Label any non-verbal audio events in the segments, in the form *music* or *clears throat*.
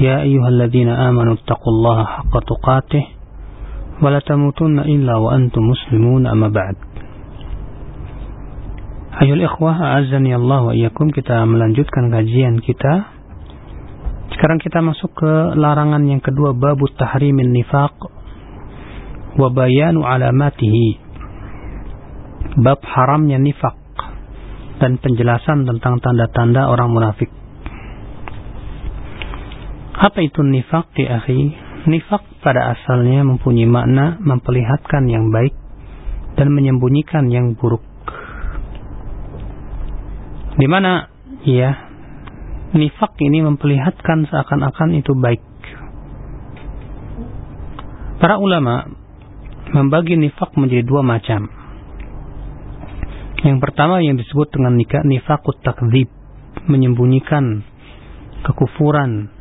يا أيها الذين آمنوا اتقوا الله حق تقاته ولا تموتن إلا وأنتم مسلمون أما بعد Ayol ikhwah, azani Allah wa iyakum, kita melanjutkan kajian kita. Sekarang kita masuk ke larangan yang kedua, babu tahrimin nifaq wa bayanu alamatihi. Bab haramnya nifaq dan penjelasan tentang tanda-tanda orang munafik. Apa itu nifak di akhi? Nifak pada asalnya mempunyai makna memperlihatkan yang baik dan menyembunyikan yang buruk. Di mana ya nifak ini memperlihatkan seakan-akan itu baik. Para ulama membagi nifak menjadi dua macam. Yang pertama yang disebut dengan nikah nifakut takdzib, menyembunyikan kekufuran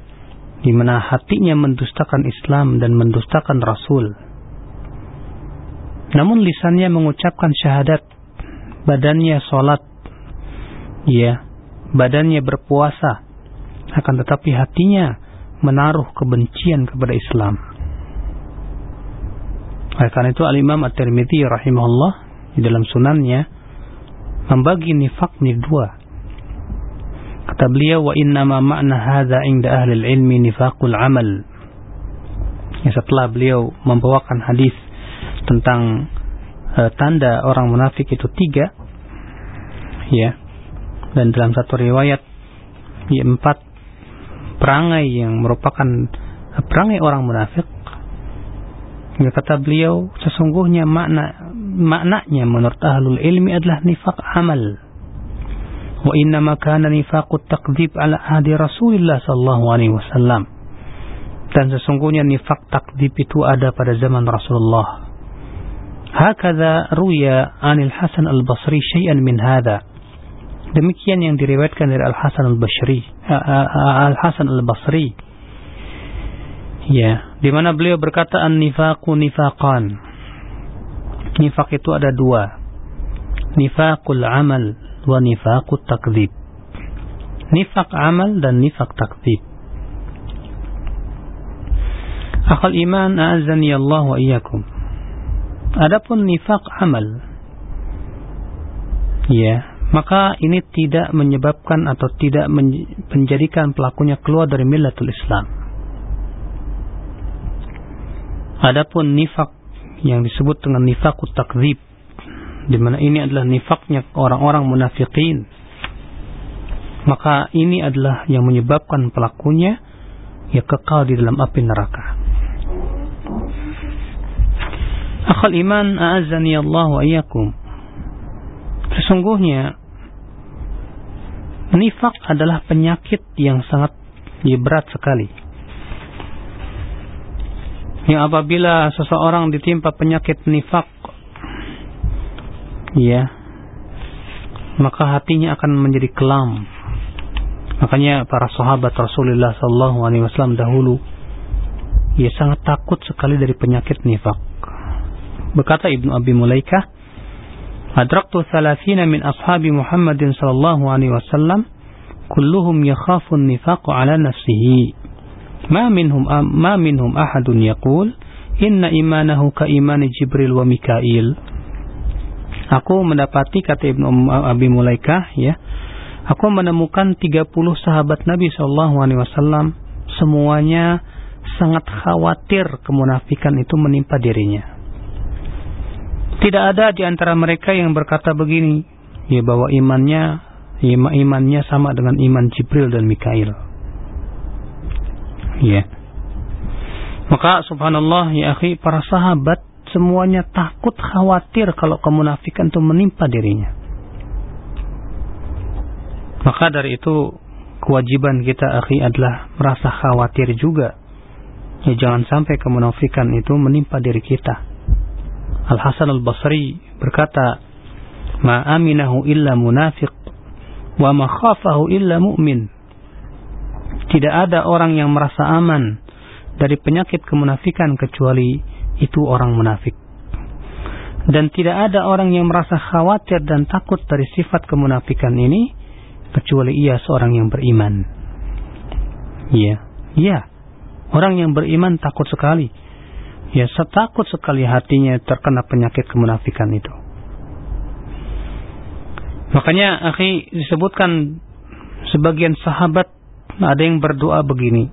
di mana hatinya mendustakan Islam dan mendustakan Rasul. Namun lisannya mengucapkan syahadat, badannya sholat, ya, badannya berpuasa, akan tetapi hatinya menaruh kebencian kepada Islam. Oleh karena itu Al-Imam At-Tirmidzi rahimahullah di dalam sunannya membagi nifak menjadi dua. Kata beliau wa innama ma'na hadza inda ahli ilmi nifaqul amal. Ya, setelah beliau membawakan hadis tentang uh, tanda orang munafik itu tiga ya dan dalam satu riwayat ya, empat perangai yang merupakan perangai orang munafik ya, kata beliau sesungguhnya makna maknanya menurut ahlul ilmi adalah nifak amal wa inna ma kana nifaqut takdzib ala ahdi Rasulillah sallallahu alaihi wasallam. Dan sesungguhnya nifak takdzib itu ada pada zaman Rasulullah. Hakadha ruya anil Hasan al-Basri syai'an min hadha. Demikian yang diriwayatkan dari Al-Hasan Al-Basri Al-Hasan Al-Basri. Ya di mana beliau berkata an-nifaqu nifaqan. Nifaq itu ada dua. Nifaqul amal wa nifaqut takdzib nifaq amal dan nifaq takdzib akal iman a'azzani Allah wa iyyakum. Adapun nifaq amal ya maka ini tidak menyebabkan atau tidak menjadikan pelakunya keluar dari millatul Islam. Adapun nifak yang disebut dengan nifakut takzib, di mana ini adalah nifaknya orang-orang munafikin, maka ini adalah yang menyebabkan pelakunya ya kekal di dalam api neraka. Akhal iman a'azzani Allah wa iyyakum Sesungguhnya nifak adalah penyakit yang sangat berat sekali. Yang apabila seseorang ditimpa penyakit nifak, ya. Maka hatinya akan menjadi kelam. Makanya para sahabat Rasulullah Shallallahu Alaihi Wasallam dahulu ia sangat takut sekali dari penyakit nifak. Berkata Ibnu Abi Mulaikah adraktu salafina min ashabi Muhammadin Shallallahu Alaihi Wasallam kulluhum yakhafun nifaqu ala nafsihi. Ma minhum ma minhum ahadun yaqul inna imanahu ka imani Jibril wa Mikail. Aku mendapati kata Ibnu Abi Mulaikah ya, aku menemukan 30 sahabat Nabi Shallallahu alaihi wasallam semuanya sangat khawatir kemunafikan itu menimpa dirinya. Tidak ada di antara mereka yang berkata begini, ya bahwa imannya imannya sama dengan iman Jibril dan Mikail. Ya. Maka subhanallah ya akhi, para sahabat semuanya takut khawatir kalau kemunafikan itu menimpa dirinya. Maka dari itu kewajiban kita akhi adalah merasa khawatir juga Ya jangan sampai kemunafikan itu menimpa diri kita. Al Hasan Al Basri berkata, "Ma aminahu illa munafiq wa ma khafahu illa mu'min." Tidak ada orang yang merasa aman dari penyakit kemunafikan kecuali itu orang munafik. Dan tidak ada orang yang merasa khawatir dan takut dari sifat kemunafikan ini kecuali ia seorang yang beriman. Iya, iya. Orang yang beriman takut sekali. Ya, setakut sekali hatinya terkena penyakit kemunafikan itu. Makanya, akhi disebutkan sebagian sahabat ada yang berdoa begini.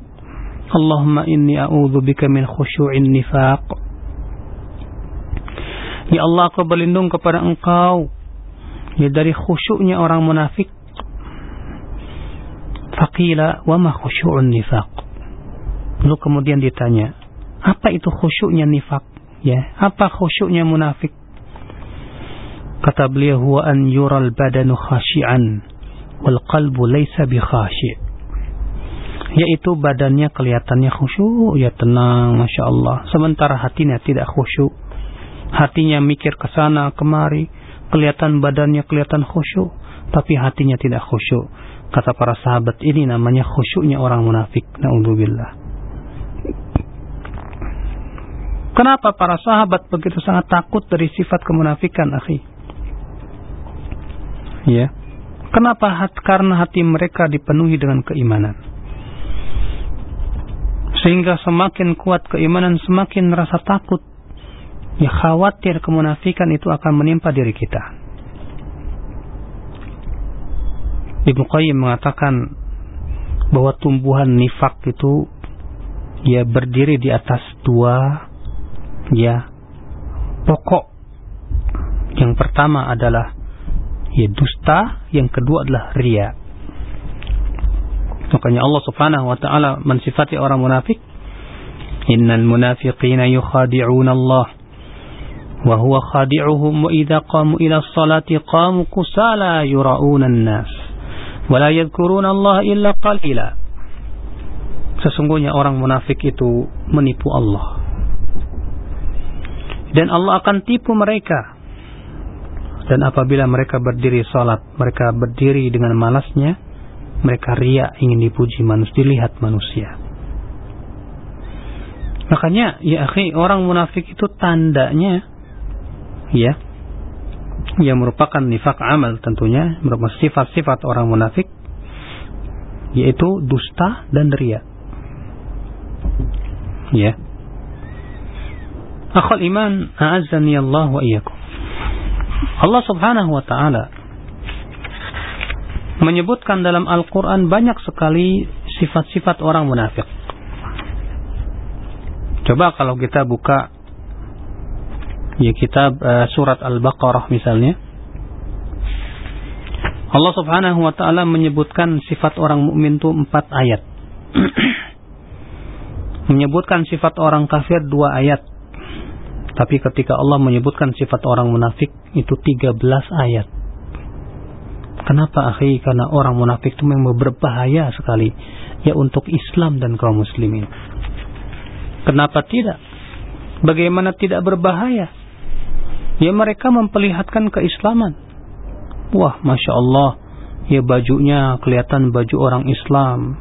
Allahumma inni a'udhu bika min khusyu'in nifaq. Ya Allah, aku berlindung kepada engkau ya dari khusyuknya orang munafik. Faqila wa ma khusyu'un nifaq. Lalu kemudian ditanya, apa itu khusyuknya nifak? Ya, apa khusyuknya munafik? Kata beliau, huwa an yural badanu khashi'an wal qalbu laysa bi khashi'. Yaitu badannya kelihatannya khusyuk, ya tenang, Masya Allah. Sementara hatinya tidak khusyuk. Hatinya mikir ke sana, kemari. Kelihatan badannya kelihatan khusyuk. Tapi hatinya tidak khusyuk. Kata para sahabat, ini namanya khusyuknya orang munafik. Na'udzubillah. Kenapa para sahabat begitu sangat takut dari sifat kemunafikan, akhi? Ya. Kenapa? Hat, karena hati mereka dipenuhi dengan keimanan. Sehingga semakin kuat keimanan, semakin rasa takut. Ya khawatir kemunafikan itu akan menimpa diri kita. Ibnu Qayyim mengatakan bahwa tumbuhan nifak itu ya berdiri di atas dua ya pokok yang pertama adalah ya dusta, yang kedua adalah ria. Makanya Allah Subhanahu wa taala mensifati orang munafik, "Innal munafiqina yukhadi'una Allah wa huwa khadi'uhum wa idza qamu ila salati qamu kusala yura'una an-nas wa la yadhkuruna Allah illa qalila." Sesungguhnya orang munafik itu menipu Allah dan Allah akan tipu mereka. Dan apabila mereka berdiri salat, mereka berdiri dengan malasnya, mereka riak ingin dipuji manusia, dilihat manusia. Makanya, ya akhi, orang munafik itu tandanya, ya, yang merupakan nifak amal tentunya, merupakan sifat-sifat orang munafik, yaitu dusta dan ria. Ya. Akhul iman, a'azzani Allah wa iyyakum. Allah Subhanahu wa taala menyebutkan dalam Al-Qur'an banyak sekali sifat-sifat orang munafik. Coba kalau kita buka ya kitab uh, surat Al-Baqarah misalnya. Allah Subhanahu wa taala menyebutkan sifat orang mukmin itu empat ayat. *clears throat* menyebutkan sifat orang kafir dua ayat. Tapi ketika Allah menyebutkan sifat orang munafik itu 13 ayat. Kenapa akhi? Karena orang munafik itu memang berbahaya sekali ya untuk Islam dan kaum muslimin. Kenapa tidak? Bagaimana tidak berbahaya? Ya mereka memperlihatkan keislaman. Wah, masya Allah, ya bajunya kelihatan baju orang Islam.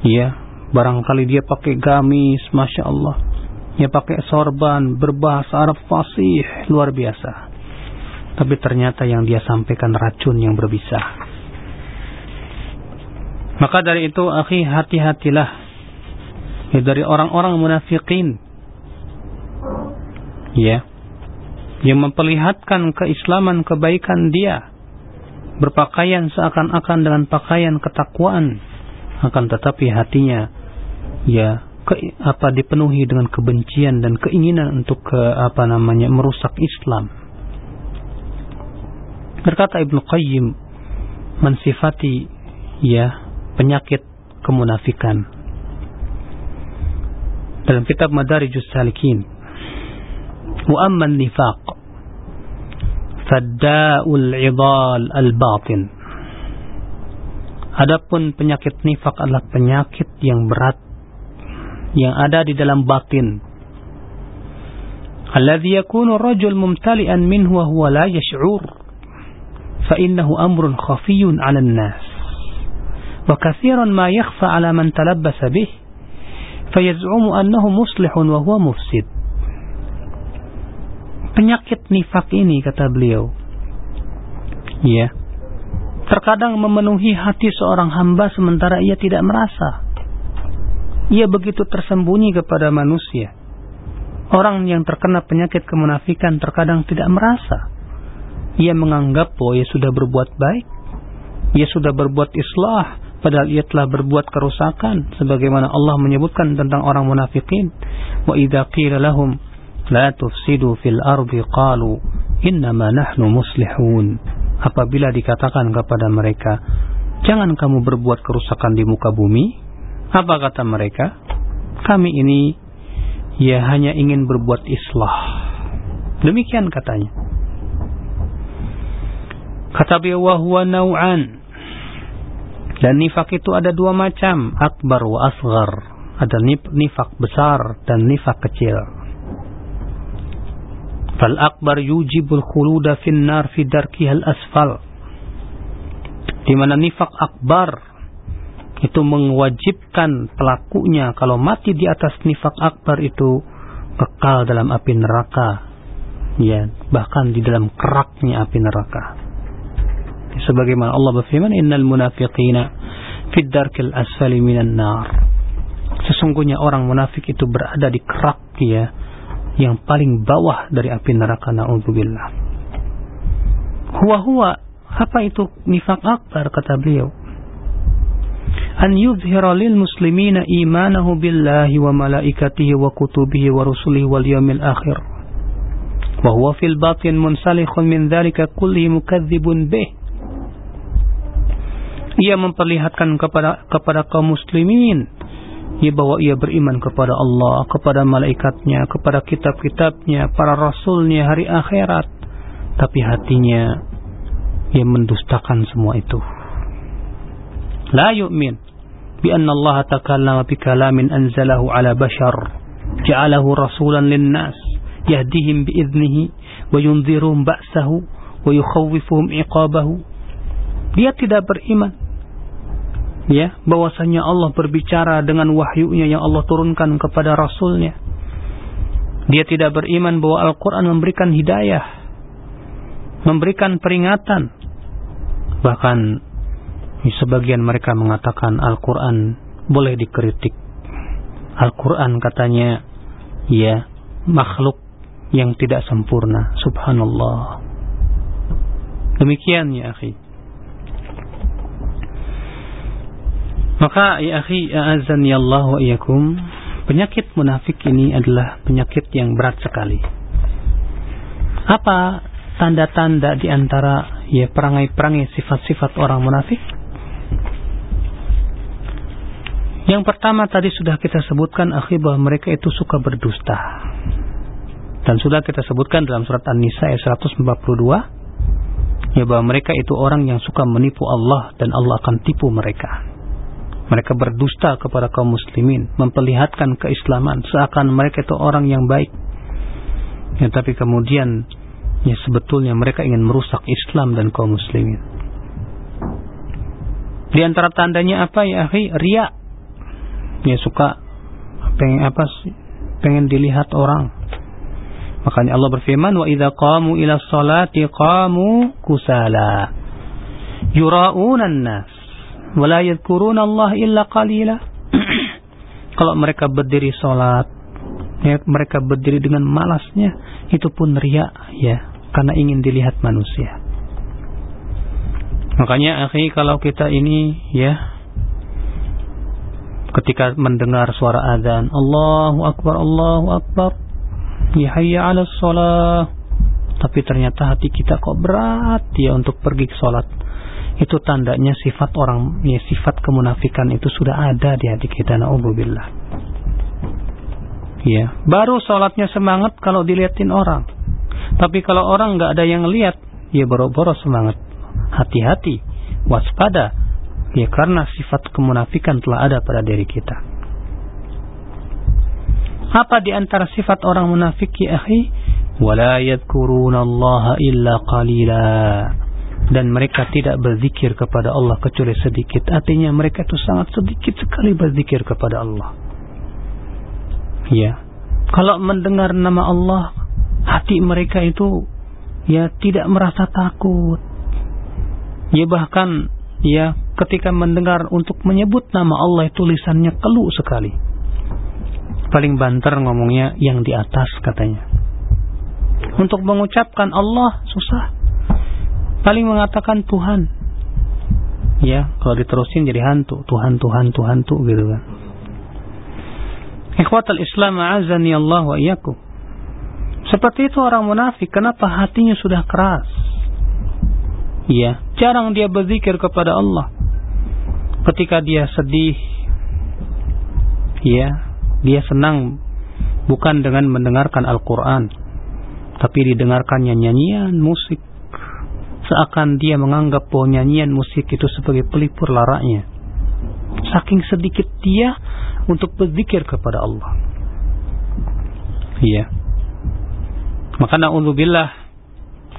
Ya, barangkali dia pakai gamis, masya Allah ya pakai sorban, berbahasa Arab fasih, luar biasa. Tapi ternyata yang dia sampaikan racun yang berbisa. Maka dari itu, akhi, hati-hatilah ya, dari orang-orang munafikin. Ya, yang memperlihatkan keislaman kebaikan dia. Berpakaian seakan-akan dengan pakaian ketakwaan. Akan tetapi hatinya ya ke, apa dipenuhi dengan kebencian dan keinginan untuk ke, apa namanya merusak Islam. Berkata Ibnu Qayyim mensifati ya penyakit kemunafikan. Dalam kitab Madarijus Salikin amma nifaq fadda'ul 'idal al-batin Adapun penyakit nifak adalah penyakit yang berat yang ada di dalam batin. Alladhi yakunu rajul mumtali'an minhu wa huwa la yash'ur fa innahu amrun khafiyun 'ala an-nas wa kathiran ma yakhfa 'ala man talabbasa bih fayaz'umu annahu muslihun wa huwa mufsid penyakit nifak ini kata beliau ya terkadang memenuhi hati seorang hamba sementara ia tidak merasa ia begitu tersembunyi kepada manusia. Orang yang terkena penyakit kemunafikan terkadang tidak merasa. Ia menganggap bahwa ia sudah berbuat baik. Ia sudah berbuat islah. Padahal ia telah berbuat kerusakan. Sebagaimana Allah menyebutkan tentang orang munafikin. Wa idha qila lahum la tufsidu fil ardi qalu innama nahnu muslihun. Apabila dikatakan kepada mereka, jangan kamu berbuat kerusakan di muka bumi, apa kata mereka? Kami ini ya hanya ingin berbuat islah. Demikian katanya. Kata beliau huwa nau'an. Dan nifak itu ada dua macam, akbar wa asghar. Ada nifak besar dan nifak kecil. Fal akbar yujibul khuluda fin nar fi darkihal asfal. Di mana nifak akbar itu mewajibkan pelakunya kalau mati di atas nifak akbar itu kekal dalam api neraka. Ya bahkan di dalam keraknya api neraka. Sebagaimana Allah berfirman innal munafiqina fid darkil asfali minan nar. Sesungguhnya orang munafik itu berada di kerak ya yang paling bawah dari api neraka naudzubillah. Huwa huwa apa itu nifak akbar kata beliau? An yudhira lil muslimina imanahu billahi wa malaikatihi wa kutubihi wa rusulihi wal yamil akhir. Wa huwa fil batin munsalikhun min dhalika kulli mukadzibun bih. Ia memperlihatkan kepada kepada kaum muslimin ya bahwa ia beriman kepada Allah, kepada malaikatnya, kepada kitab-kitabnya, para rasulnya, hari akhirat. Tapi hatinya ia mendustakan semua itu. La yu'min bi anna Allah takallama bi kalamin anzalahu ala bashar ja'alahu rasulan linnas yahdihim bi idznihi, wa yunzirhum ba'sahu wa yukhawifuhum iqabahu. Dia tidak beriman ya bahwasanya Allah berbicara dengan wahyunya yang Allah turunkan kepada rasulnya dia tidak beriman bahwa Al-Quran memberikan hidayah memberikan peringatan bahkan Sebagian mereka mengatakan Al-Quran boleh dikritik. Al-Quran katanya ya makhluk yang tidak sempurna. Subhanallah. Demikian ya akhi. Maka ya akhi, azan ya Allah wa iyakum, penyakit munafik ini adalah penyakit yang berat sekali. Apa tanda-tanda di antara ya perangai-perangai sifat-sifat orang munafik? Yang pertama tadi sudah kita sebutkan akhi bahwa mereka itu suka berdusta. Dan sudah kita sebutkan dalam surat An-Nisa ayat 142 ya bahwa mereka itu orang yang suka menipu Allah dan Allah akan tipu mereka. Mereka berdusta kepada kaum muslimin, memperlihatkan keislaman seakan mereka itu orang yang baik. Ya, tapi kemudian ya sebetulnya mereka ingin merusak Islam dan kaum muslimin. Di antara tandanya apa ya akhi? Riak ya suka pengen apa sih pengen dilihat orang makanya Allah berfirman wa idza qamu ila salati qamu kusala yura'una nas wa la yadhkuruna Allah illa qalila. *clears throat* Kalau mereka berdiri salat ya, mereka berdiri dengan malasnya itu pun riak ya karena ingin dilihat manusia. Makanya akhi kalau kita ini ya ketika mendengar suara azan Allahu Akbar Allahu Akbar ya hayya ala sholat tapi ternyata hati kita kok berat ya untuk pergi ke sholat itu tandanya sifat orang ya sifat kemunafikan itu sudah ada di hati kita naudzubillah ya baru sholatnya semangat kalau dilihatin orang tapi kalau orang nggak ada yang lihat ya boro-boro semangat hati-hati waspada Ya karena sifat kemunafikan telah ada pada diri kita. Apa di antara sifat orang munafik ya akhi? Wala yadhkuruna Allah illa qalila. Dan mereka tidak berzikir kepada Allah kecuali sedikit. Artinya mereka itu sangat sedikit sekali berzikir kepada Allah. Ya. Kalau mendengar nama Allah, hati mereka itu ya tidak merasa takut. Ya bahkan ya ketika mendengar untuk menyebut nama Allah itu lisannya keluh sekali paling banter ngomongnya yang di atas katanya. Untuk mengucapkan Allah susah. Paling mengatakan Tuhan. Ya, kalau diterusin jadi hantu. Tuhan, Tuhan, Tuhan tuh gitu kan. Ikhwatal Islam azani Allah wa iyyakum. Seperti itu orang munafik. Kenapa hatinya sudah keras? Ya, jarang dia berzikir kepada Allah. Ketika dia sedih, ya, dia senang bukan dengan mendengarkan Al-Quran, tapi didengarkannya nyanyian musik. Seakan dia menganggap bahwa nyanyian musik itu sebagai pelipur laraknya. Saking sedikit dia untuk berzikir kepada Allah. Iya. Maka na'udzubillah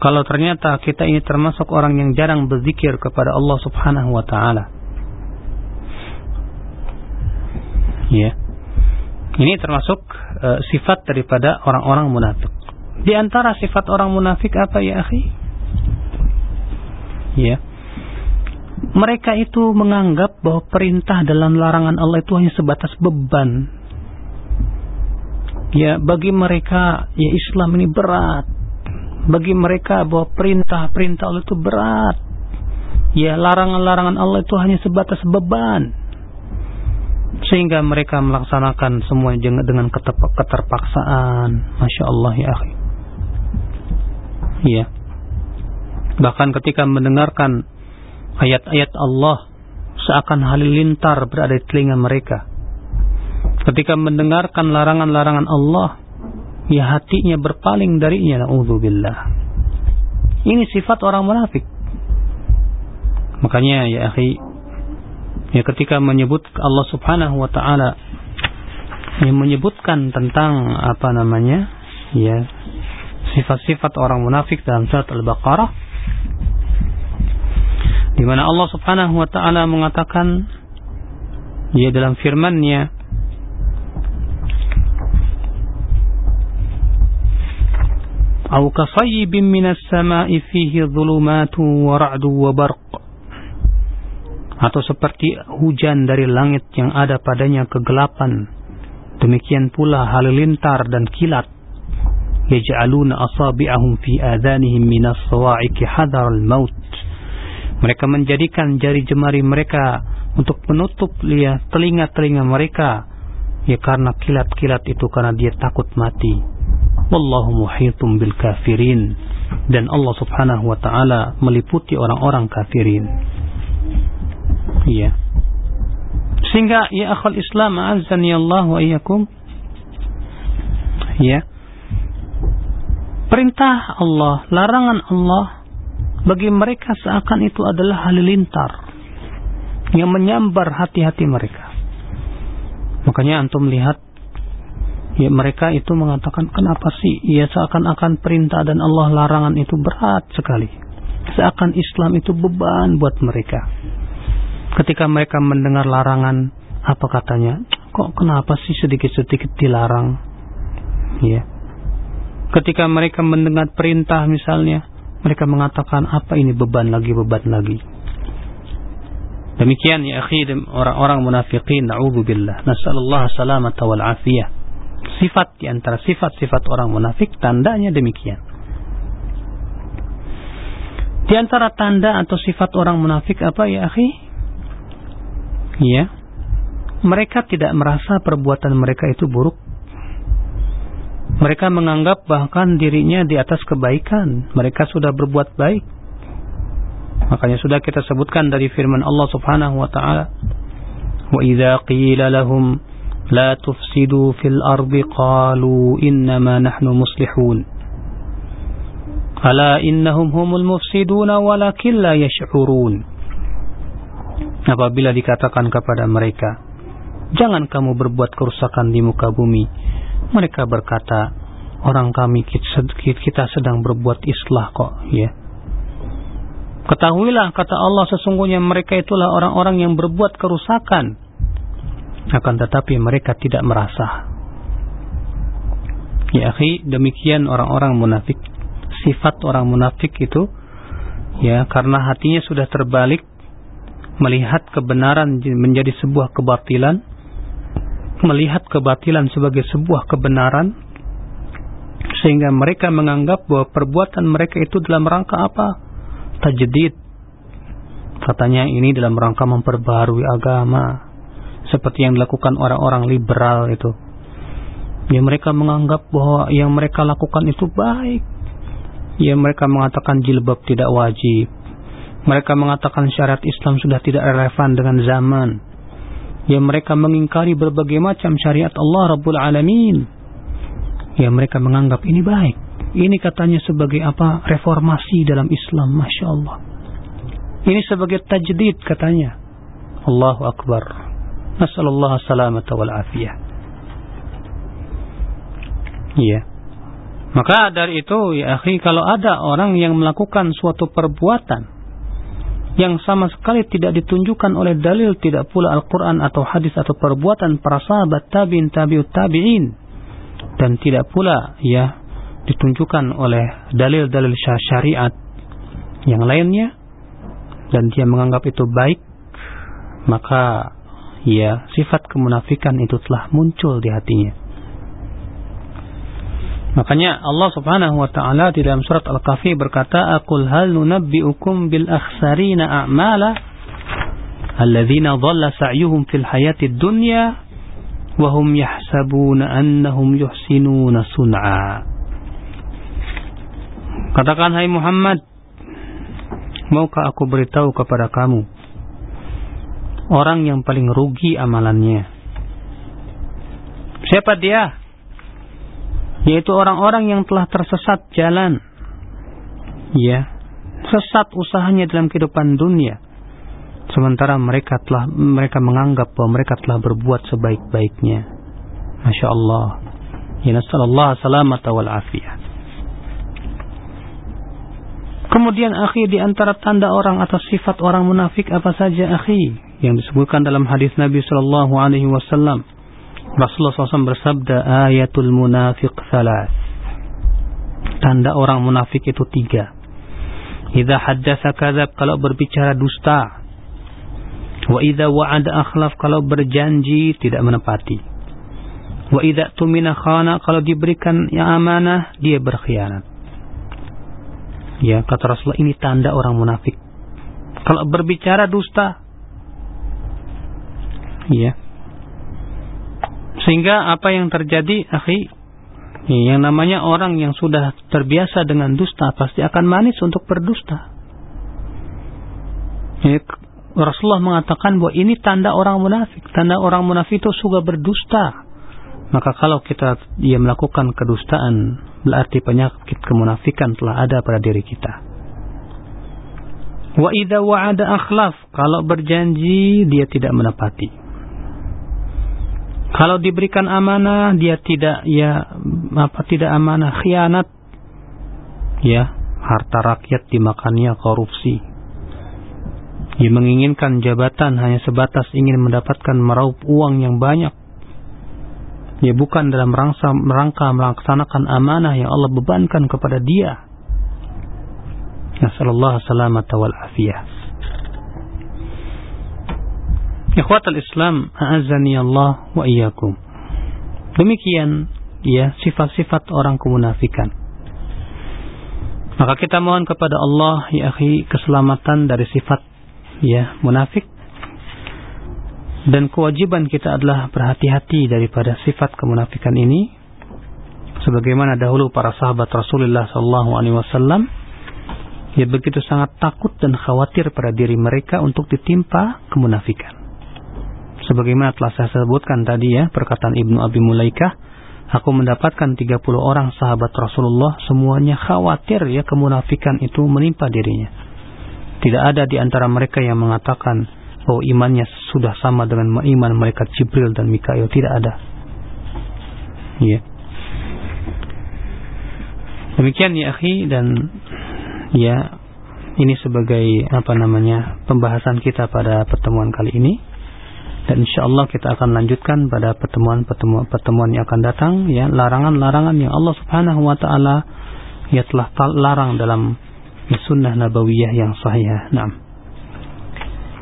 kalau ternyata kita ini termasuk orang yang jarang berzikir kepada Allah Subhanahu wa taala. Ya. Ini termasuk uh, sifat daripada orang-orang munafik. Di antara sifat orang munafik apa ya, akhi? Ya. Mereka itu menganggap bahwa perintah dalam larangan Allah itu hanya sebatas beban. Ya, bagi mereka ya Islam ini berat. Bagi mereka bahwa perintah-perintah Allah itu berat. Ya, larangan-larangan Allah itu hanya sebatas beban sehingga mereka melaksanakan semua dengan keterpaksaan Masya Allah ya akhi Iya Bahkan ketika mendengarkan ayat-ayat Allah seakan halilintar berada di telinga mereka. Ketika mendengarkan larangan-larangan Allah ya hatinya berpaling darinya na'udzubillah. Ini sifat orang munafik. Makanya ya akhi ya ketika menyebut Allah Subhanahu wa taala yang menyebutkan tentang apa namanya ya sifat-sifat orang munafik dalam surat Al-Baqarah di mana Allah Subhanahu wa taala mengatakan ya dalam firman-Nya أو كصيب من السماء فيه ظلمات ورعد وبرق atau seperti hujan dari langit yang ada padanya kegelapan. Demikian pula halilintar dan kilat. Yaj'aluna asabi'ahum fi adhanihim minas sawa'iki hadaral maut. Mereka menjadikan jari jemari mereka untuk menutup ya, telinga-telinga mereka ya karena kilat-kilat itu karena dia takut mati. Wallahu muhitum bil kafirin dan Allah Subhanahu wa taala meliputi orang-orang kafirin. Iya. Sehingga ya akhul Islam azani Allah wa iyyakum. Ya. Perintah Allah, larangan Allah bagi mereka seakan itu adalah halilintar yang menyambar hati-hati mereka. Makanya antum lihat ya mereka itu mengatakan kenapa sih ya seakan-akan perintah dan Allah larangan itu berat sekali. Seakan Islam itu beban buat mereka ketika mereka mendengar larangan apa katanya kok kenapa sih sedikit-sedikit dilarang ya ketika mereka mendengar perintah misalnya mereka mengatakan apa ini beban lagi beban lagi? Demikian ya akhi orang-orang munafikin naudzubillah nasallallahu salamata wal afiyah. Sifat di antara sifat-sifat orang munafik tandanya demikian. Di antara tanda atau sifat orang munafik apa ya akhi? Ya. Mereka tidak merasa perbuatan mereka itu buruk mereka menganggap bahkan dirinya di atas kebaikan. Mereka sudah berbuat baik. Makanya sudah kita sebutkan dari firman Allah Subhanahu wa taala wa idza qila lahum la tufsidu fil ardi qalu innama nahnu muslihun. Ala innahum humul mufsiduna walakin la yash'urun. Apabila dikatakan kepada mereka Jangan kamu berbuat kerusakan di muka bumi. Mereka berkata, orang kami kita sedang berbuat islah kok, ya. Ketahuilah kata Allah sesungguhnya mereka itulah orang-orang yang berbuat kerusakan. Akan tetapi mereka tidak merasa. Ya akhi, demikian orang-orang munafik. Sifat orang munafik itu ya karena hatinya sudah terbalik melihat kebenaran menjadi sebuah kebatilan, melihat kebatilan sebagai sebuah kebenaran, sehingga mereka menganggap bahwa perbuatan mereka itu dalam rangka apa? Tajdid. Katanya ini dalam rangka memperbarui agama. Seperti yang dilakukan orang-orang liberal itu. Ya mereka menganggap bahwa yang mereka lakukan itu baik. Ya mereka mengatakan jilbab tidak wajib. Mereka mengatakan syariat Islam sudah tidak relevan dengan zaman. Ya mereka mengingkari berbagai macam syariat Allah Rabbul Alamin ya mereka menganggap ini baik. Ini katanya sebagai apa? Reformasi dalam Islam, masya Allah. Ini sebagai tajdid katanya. Allahu Akbar. Nasallallahu salamata wal afiyah. Iya. Maka dari itu ya akhi kalau ada orang yang melakukan suatu perbuatan yang sama sekali tidak ditunjukkan oleh dalil tidak pula Al-Quran atau hadis atau perbuatan para sahabat tabi'in tabi'ut tabi'in. Dan tidak pula ya ditunjukkan oleh dalil-dalil syariat yang lainnya. Dan dia menganggap itu baik maka ya sifat kemunafikan itu telah muncul di hatinya makanya Allah Subhanahu wa taala di dalam surat Al-Kahfi berkata aqul hal nunabbiukum bil akhsarina a'mala alladzina dhalla sa'yuhum fil hayatid dunya wahum yahsabuna annahum yuhsinuna sun'a. Katakan hai Muhammad, maukah aku beritahu kepada kamu orang yang paling rugi amalannya? Siapa dia? Yaitu orang-orang yang telah tersesat jalan. Ya, sesat usahanya dalam kehidupan dunia sementara mereka telah mereka menganggap bahwa mereka telah berbuat sebaik-baiknya. Masya Allah. Ya nasallallahu salamata wal afiyah. Kemudian akhi di antara tanda orang atau sifat orang munafik apa saja akhi yang disebutkan dalam hadis Nabi Shallallahu Alaihi Wasallam. Rasulullah SAW bersabda ayatul munafiq salas. Tanda orang munafik itu tiga. Idza haddasa kadzab kalau berbicara dusta. Wa idza wa'ada akhlaf kalau berjanji tidak menepati. Wa idza tumina khana kalau diberikan yang amanah dia berkhianat. Ya, kata Rasulullah ini tanda orang munafik. Kalau berbicara dusta. Ya. Sehingga apa yang terjadi, akhi, yang namanya orang yang sudah terbiasa dengan dusta pasti akan manis untuk berdusta. Ya, Rasulullah mengatakan bahwa ini tanda orang munafik. Tanda orang munafik itu suka berdusta. Maka kalau kita dia melakukan kedustaan, berarti penyakit kemunafikan telah ada pada diri kita. Wa idza wa'ada akhlaf, kalau berjanji dia tidak menepati. Kalau diberikan amanah dia tidak ya apa tidak amanah, khianat. Ya, harta rakyat dimakannya korupsi ia menginginkan jabatan hanya sebatas ingin mendapatkan meraup uang yang banyak. Ia bukan dalam rangka, rangka melaksanakan amanah yang Allah bebankan kepada dia. Nasallallahu salamata wal afiyah. Ikhwatal Islam, a'azani Allah wa iyyakum. Demikian ya sifat-sifat orang kemunafikan. Maka kita mohon kepada Allah ya akhi keselamatan dari sifat ya munafik dan kewajiban kita adalah berhati-hati daripada sifat kemunafikan ini sebagaimana dahulu para sahabat Rasulullah sallallahu alaihi wasallam ya begitu sangat takut dan khawatir pada diri mereka untuk ditimpa kemunafikan sebagaimana telah saya sebutkan tadi ya perkataan Ibnu Abi Mulaikah aku mendapatkan 30 orang sahabat Rasulullah semuanya khawatir ya kemunafikan itu menimpa dirinya tidak ada di antara mereka yang mengatakan bahwa imannya sudah sama dengan iman malaikat Jibril dan Mikail tidak ada. Ya. Demikian ya akhi dan ya ini sebagai apa namanya pembahasan kita pada pertemuan kali ini dan insya Allah kita akan lanjutkan pada pertemuan-pertemuan pertemuan yang akan datang ya larangan-larangan yang Allah Subhanahu wa taala ya telah larang dalam sunnah nabawiyah yang sahih. Naam.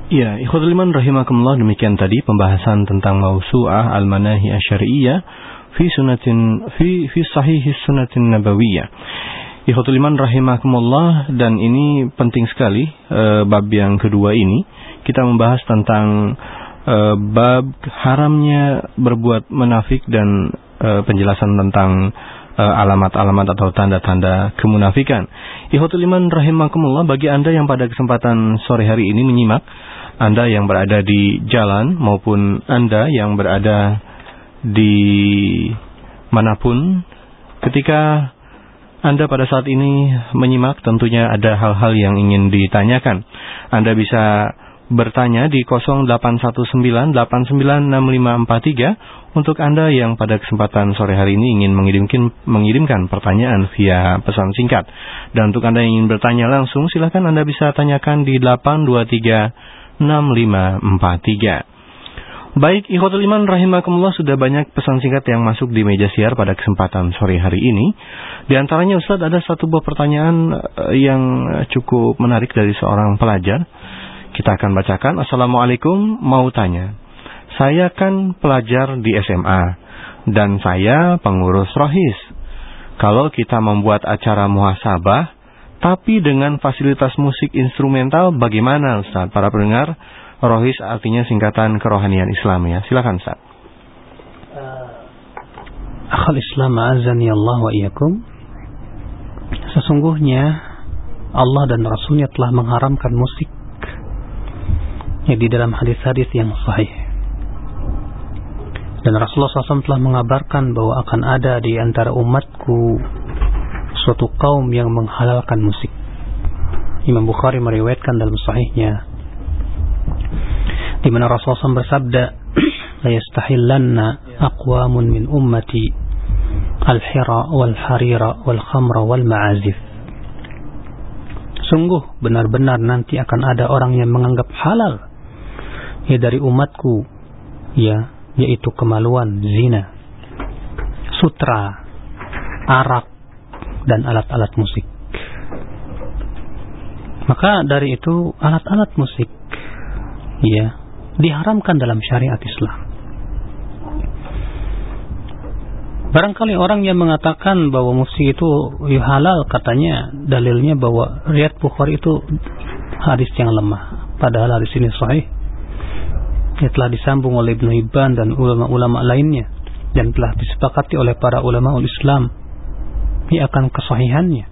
Ya, ikhwatul iman rahimakumullah demikian tadi pembahasan tentang mausu'ah al-manahi asyariyah fi sunatin fi fi sahih sunatin nabawiyah. Ikhwatul iman rahimakumullah dan ini penting sekali e, bab yang kedua ini kita membahas tentang e, bab haramnya berbuat menafik dan e, penjelasan tentang alamat-alamat atau tanda-tanda kemunafikan. Ikhwatul iman rahimakumullah bagi Anda yang pada kesempatan sore hari ini menyimak Anda yang berada di jalan maupun Anda yang berada di mana pun ketika anda pada saat ini menyimak tentunya ada hal-hal yang ingin ditanyakan. Anda bisa bertanya di 0819896543 untuk Anda yang pada kesempatan sore hari ini ingin mengirimkan, mengirimkan pertanyaan via pesan singkat. Dan untuk Anda yang ingin bertanya langsung silahkan Anda bisa tanyakan di 8236543. Baik, ikhwatul iman rahimakumullah sudah banyak pesan singkat yang masuk di meja siar pada kesempatan sore hari ini. Di antaranya Ustaz ada satu buah pertanyaan eh, yang cukup menarik dari seorang pelajar. Kita akan bacakan. Assalamualaikum, mau tanya. Saya kan pelajar di SMA dan saya pengurus rohis. Kalau kita membuat acara muhasabah tapi dengan fasilitas musik instrumental bagaimana Ustaz? Para pendengar Rohis artinya singkatan kerohanian Islam ya. Silakan Ustaz. Uh, Akhal Islam azani Allah wa iyakum. Sesungguhnya Allah dan Rasulnya telah mengharamkan musik ya, di dalam hadis-hadis yang sahih. Dan Rasulullah SAW telah mengabarkan bahwa akan ada di antara umatku suatu kaum yang menghalalkan musik. Imam Bukhari meriwayatkan dalam sahihnya di mana Rasulullah SAW bersabda *clears throat* la yastahillanna aqwamun min ummati al-hira wal harira wal sungguh benar-benar nanti akan ada orang yang menganggap halal ya dari umatku ya yaitu kemaluan zina sutra arak dan alat-alat musik maka dari itu alat-alat musik ya diharamkan dalam syariat Islam. Barangkali orang yang mengatakan bahwa musik itu halal katanya dalilnya bahwa riat Bukhari itu hadis yang lemah. Padahal hadis ini sahih. Yang telah disambung oleh Ibn Hibban dan ulama-ulama lainnya. Dan telah disepakati oleh para ulama Islam. Ini akan kesahihannya.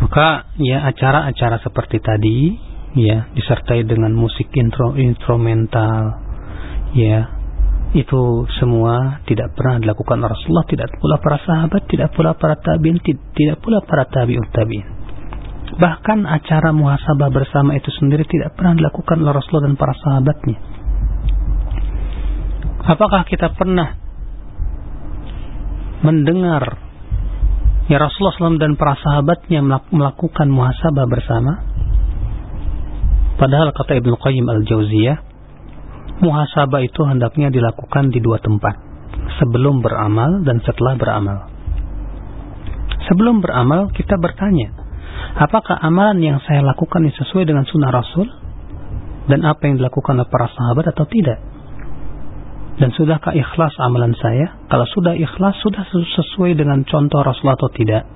Maka ya acara-acara seperti tadi ya disertai dengan musik intro instrumental ya itu semua tidak pernah dilakukan. Rasulullah tidak pula para sahabat tidak pula para tabiin tidak pula para tabiut tabiin bahkan acara muhasabah bersama itu sendiri tidak pernah dilakukan oleh Rasulullah dan para sahabatnya. Apakah kita pernah mendengar ya Rasulullah SAW dan para sahabatnya melakukan muhasabah bersama? Padahal kata Ibnu Qayyim al-Jauziyah, muhasabah itu hendaknya dilakukan di dua tempat, sebelum beramal dan setelah beramal. Sebelum beramal, kita bertanya, apakah amalan yang saya lakukan ini sesuai dengan sunnah Rasul? Dan apa yang dilakukan oleh para sahabat atau tidak? Dan sudahkah ikhlas amalan saya? Kalau sudah ikhlas, sudah sesuai dengan contoh Rasul atau tidak?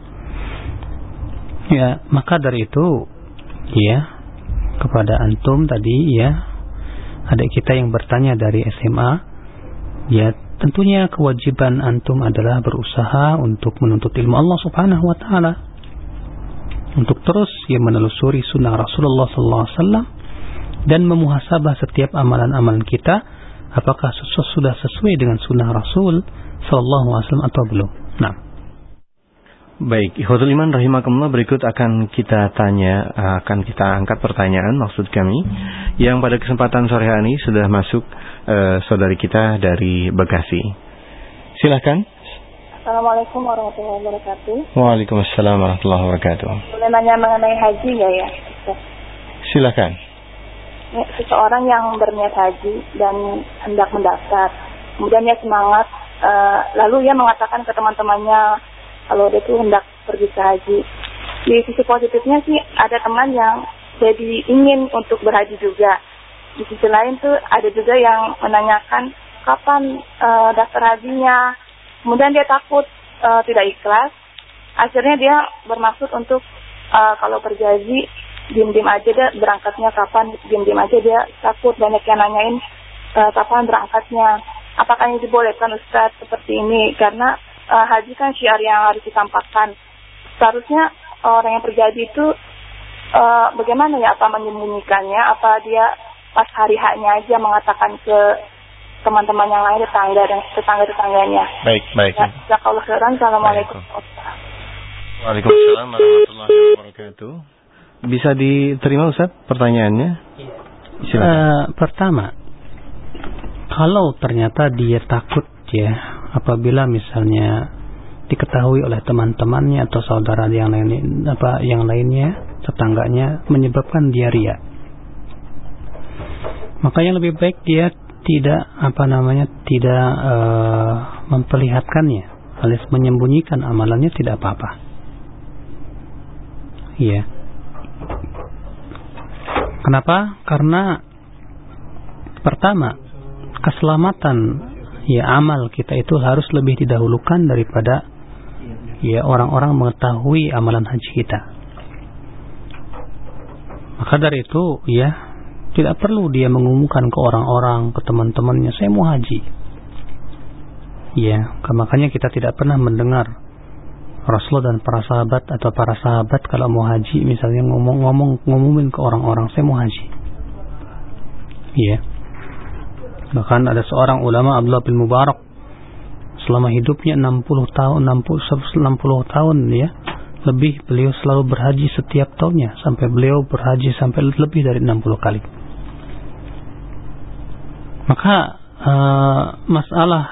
Ya, maka dari itu, ya, kepada antum tadi ya adik kita yang bertanya dari SMA ya tentunya kewajiban antum adalah berusaha untuk menuntut ilmu Allah Subhanahu wa taala untuk terus ya menelusuri sunnah Rasulullah sallallahu alaihi wasallam dan memuhasabah setiap amalan-amalan kita apakah sudah sesuai dengan sunnah Rasul sallallahu alaihi wasallam atau belum. Nah. Baik, Ikhwatul Iman rahimakumullah berikut akan kita tanya, akan kita angkat pertanyaan maksud kami yang pada kesempatan sore hari ini sudah masuk uh, saudari kita dari Bekasi. Silahkan. Assalamualaikum warahmatullahi wabarakatuh. Waalaikumsalam warahmatullahi wabarakatuh. Boleh nanya mengenai haji ya ya? Silakan. Seseorang yang berniat haji dan hendak mendaftar, kemudian dia semangat, uh, lalu ia mengatakan ke teman-temannya kalau dia tuh hendak pergi ke haji. Di sisi positifnya sih ada teman yang jadi ingin untuk berhaji juga. Di sisi lain tuh ada juga yang menanyakan kapan uh, daftar hajinya. Kemudian dia takut uh, tidak ikhlas. Akhirnya dia bermaksud untuk uh, kalau haji diem-diem aja dia berangkatnya kapan diem-diem aja dia takut banyak yang nanyain uh, kapan berangkatnya apakah ini dibolehkan Ustadz seperti ini karena uh, haji kan syiar yang harus ditampakkan. Seharusnya orang yang terjadi itu uh, bagaimana ya apa menyembunyikannya, apa dia pas hari haknya aja mengatakan ke teman-teman yang lain tetangga dan tetangga tetangganya. Baik, baik. Ya, kalau khairan. Assalamualaikum. Waalaikumsalam warahmatullahi wabarakatuh. Bisa diterima Ustaz pertanyaannya? Silakan. Uh, pertama, kalau ternyata dia takut ya apabila misalnya diketahui oleh teman-temannya atau saudara yang lain apa yang lainnya tetangganya menyebabkan diarrhea maka yang lebih baik dia tidak apa namanya tidak uh, memperlihatkannya alias menyembunyikan amalannya tidak apa-apa. Iya. Kenapa? Karena pertama keselamatan ya amal kita itu harus lebih didahulukan daripada ya orang-orang mengetahui amalan haji kita. Maka dari itu ya tidak perlu dia mengumumkan ke orang-orang, ke teman-temannya, saya mau haji. Ya, makanya kita tidak pernah mendengar Rasulullah dan para sahabat atau para sahabat kalau mau haji misalnya ngomong-ngomong ngumumin ke orang-orang saya mau haji. Ya. Bahkan ada seorang ulama Abdullah bin Mubarak selama hidupnya 60 tahun 60 60 tahun ya lebih beliau selalu berhaji setiap tahunnya sampai beliau berhaji sampai lebih dari 60 kali. Maka uh, masalah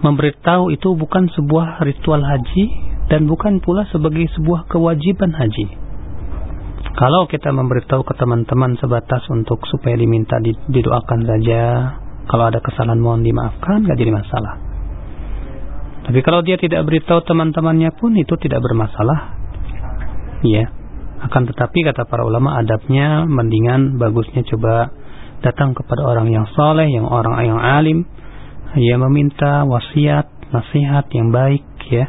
memberitahu itu bukan sebuah ritual haji dan bukan pula sebagai sebuah kewajiban haji. Kalau kita memberitahu ke teman-teman sebatas untuk supaya diminta didoakan saja, kalau ada kesalahan mohon dimaafkan, nggak jadi masalah. Tapi kalau dia tidak beritahu teman-temannya pun itu tidak bermasalah. Ya. Akan tetapi kata para ulama adabnya mendingan bagusnya coba datang kepada orang yang soleh, yang orang yang alim, ya meminta wasiat, nasihat yang baik ya,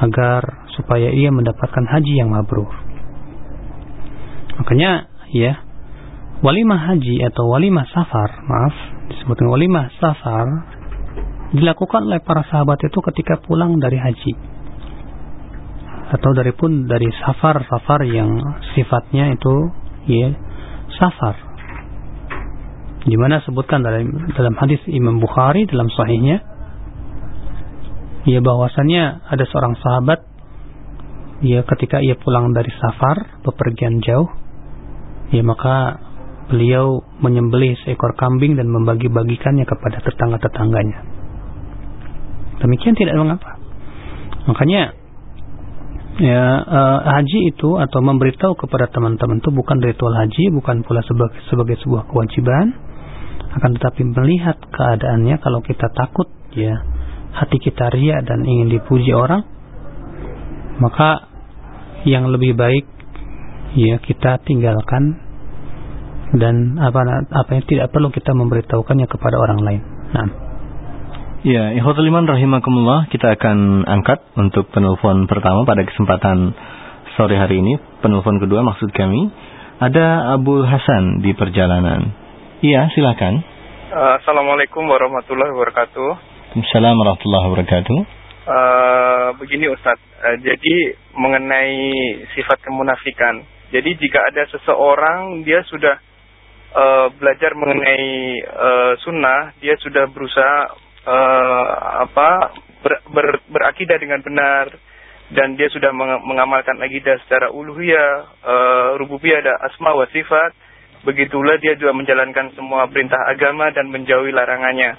agar supaya ia mendapatkan haji yang mabrur. Makanya ya walimah haji atau walimah safar, maaf, disebutkan walimah safar dilakukan oleh para sahabat itu ketika pulang dari haji. Atau dari pun dari safar-safar yang sifatnya itu ya safar di mana sebutkan dalam dalam hadis Imam Bukhari dalam sahihnya ya bahwasannya ada seorang sahabat ya ketika ia pulang dari safar bepergian jauh ya maka beliau menyembelih seekor kambing dan membagi-bagikannya kepada tetangga-tetangganya. Demikian tidak mengapa. Makanya ya uh, haji itu atau memberitahu kepada teman-teman itu bukan ritual haji, bukan pula sebagai sebagai sebuah kewajiban, akan tetapi melihat keadaannya kalau kita takut ya hati kita ria dan ingin dipuji orang, maka yang lebih baik ya kita tinggalkan dan apa apa yang tidak perlu kita memberitahukannya kepada orang lain. Nah. Ya, ikhwatul iman rahimakumullah, kita akan angkat untuk penelpon pertama pada kesempatan sore hari ini. Penelpon kedua maksud kami ada Abu Hasan di perjalanan. Iya, silakan. Assalamualaikum warahmatullahi wabarakatuh. Assalamualaikum warahmatullahi wabarakatuh. Uh, begini Ustadz, uh, jadi mengenai sifat kemunafikan. Jadi jika ada seseorang dia sudah uh, belajar mengenai uh, sunnah, dia sudah berusaha uh, apa ber, ber, berakidah dengan benar, dan dia sudah mengamalkan akidah secara uluhiyah, uh, rububiyah dan asma wa sifat, begitulah dia juga menjalankan semua perintah agama dan menjauhi larangannya.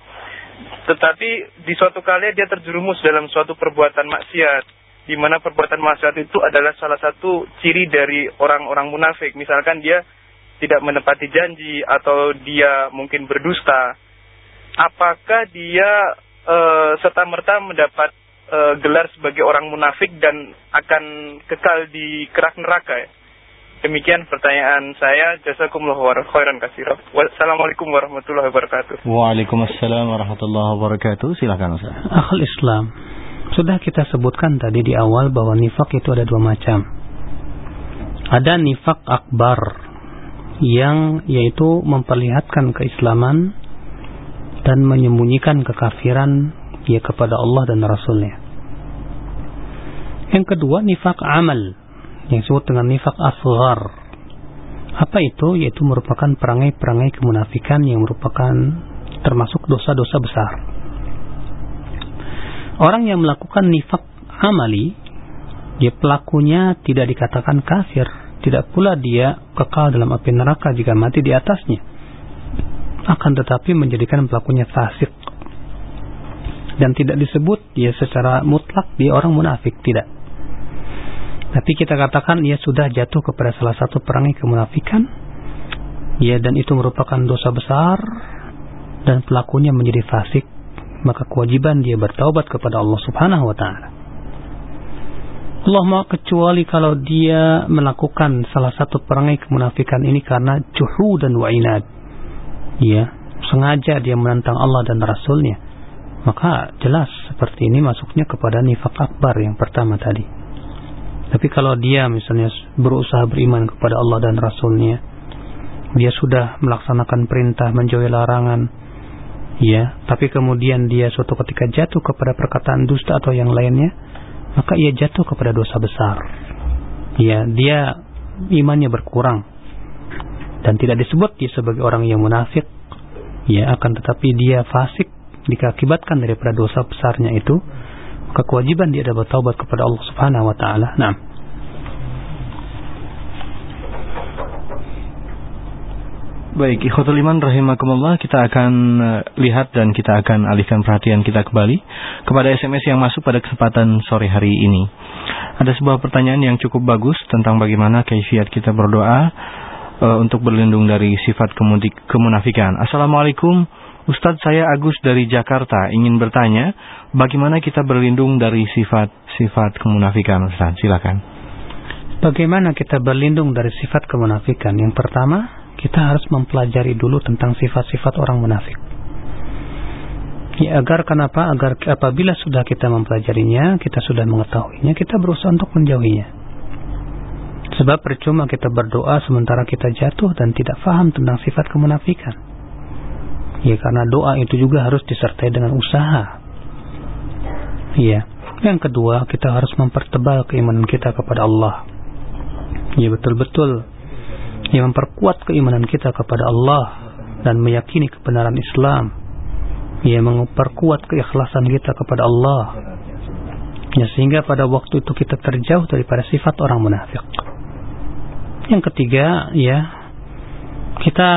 Tetapi di suatu kali dia terjerumus dalam suatu perbuatan maksiat, di mana perbuatan maksiat itu adalah salah satu ciri dari orang-orang munafik. Misalkan dia tidak menepati janji atau dia mungkin berdusta. Apakah dia uh, serta merta mendapat uh, gelar sebagai orang munafik dan akan kekal di kerak neraka ya? Demikian pertanyaan saya. Jazakumullah khairan kasirah. Wassalamualaikum warahmatullahi wabarakatuh. Waalaikumsalam warahmatullahi wabarakatuh. Silakan Ustaz. Akhul Islam. Sudah kita sebutkan tadi di awal bahwa nifak itu ada dua macam. Ada nifak akbar yang yaitu memperlihatkan keislaman dan menyembunyikan kekafiran ya kepada Allah dan Rasulnya. Yang kedua nifak amal yang disebut dengan nifak asghar. Apa itu? Yaitu merupakan perangai-perangai kemunafikan yang merupakan termasuk dosa-dosa besar. Orang yang melakukan nifak amali, dia pelakunya tidak dikatakan kafir, tidak pula dia kekal dalam api neraka jika mati di atasnya. Akan tetapi menjadikan pelakunya fasik dan tidak disebut dia secara mutlak dia orang munafik tidak. Tapi kita katakan ia sudah jatuh kepada salah satu perangai kemunafikan, ya dan itu merupakan dosa besar dan pelakunya menjadi fasik, maka kewajiban dia bertaubat kepada Allah Subhanahu wa taala. Allah mau kecuali kalau dia melakukan salah satu perangai kemunafikan ini karena juhu dan wa'inad. Ya, sengaja dia menentang Allah dan Rasulnya maka jelas seperti ini masuknya kepada nifak akbar yang pertama tadi. Tapi kalau dia misalnya berusaha beriman kepada Allah dan Rasulnya, dia sudah melaksanakan perintah menjauhi larangan, ya, tapi kemudian dia suatu ketika jatuh kepada perkataan dusta atau yang lainnya, maka ia jatuh kepada dosa besar. Ya, dia imannya berkurang dan tidak disebut dia sebagai orang yang munafik, ya, akan tetapi dia fasik dikakibatkan daripada dosa besarnya itu maka kewajiban dia adalah bertaubat kepada Allah Subhanahu wa taala. Nah. Baik, ikhwatul iman rahimakumullah, kita akan eh, lihat dan kita akan alihkan perhatian kita kembali kepada SMS yang masuk pada kesempatan sore hari ini. Ada sebuah pertanyaan yang cukup bagus tentang bagaimana kaifiat kita berdoa uh, untuk berlindung dari sifat kemunafikan. Assalamualaikum Ustadz saya Agus dari Jakarta ingin bertanya bagaimana kita berlindung dari sifat-sifat kemunafikan Ustadz silakan. Bagaimana kita berlindung dari sifat kemunafikan? Yang pertama, kita harus mempelajari dulu tentang sifat-sifat orang munafik. Ya, agar kenapa? Agar apabila sudah kita mempelajarinya, kita sudah mengetahuinya, kita berusaha untuk menjauhinya. Sebab percuma kita berdoa sementara kita jatuh dan tidak faham tentang sifat kemunafikan. Ya karena doa itu juga harus disertai dengan usaha. Ya. Yang kedua, kita harus mempertebal keimanan kita kepada Allah. Ya betul-betul. Ya memperkuat keimanan kita kepada Allah dan meyakini kebenaran Islam. Ya memperkuat keikhlasan kita kepada Allah. Ya sehingga pada waktu itu kita terjauh daripada sifat orang munafik. Yang ketiga, ya kita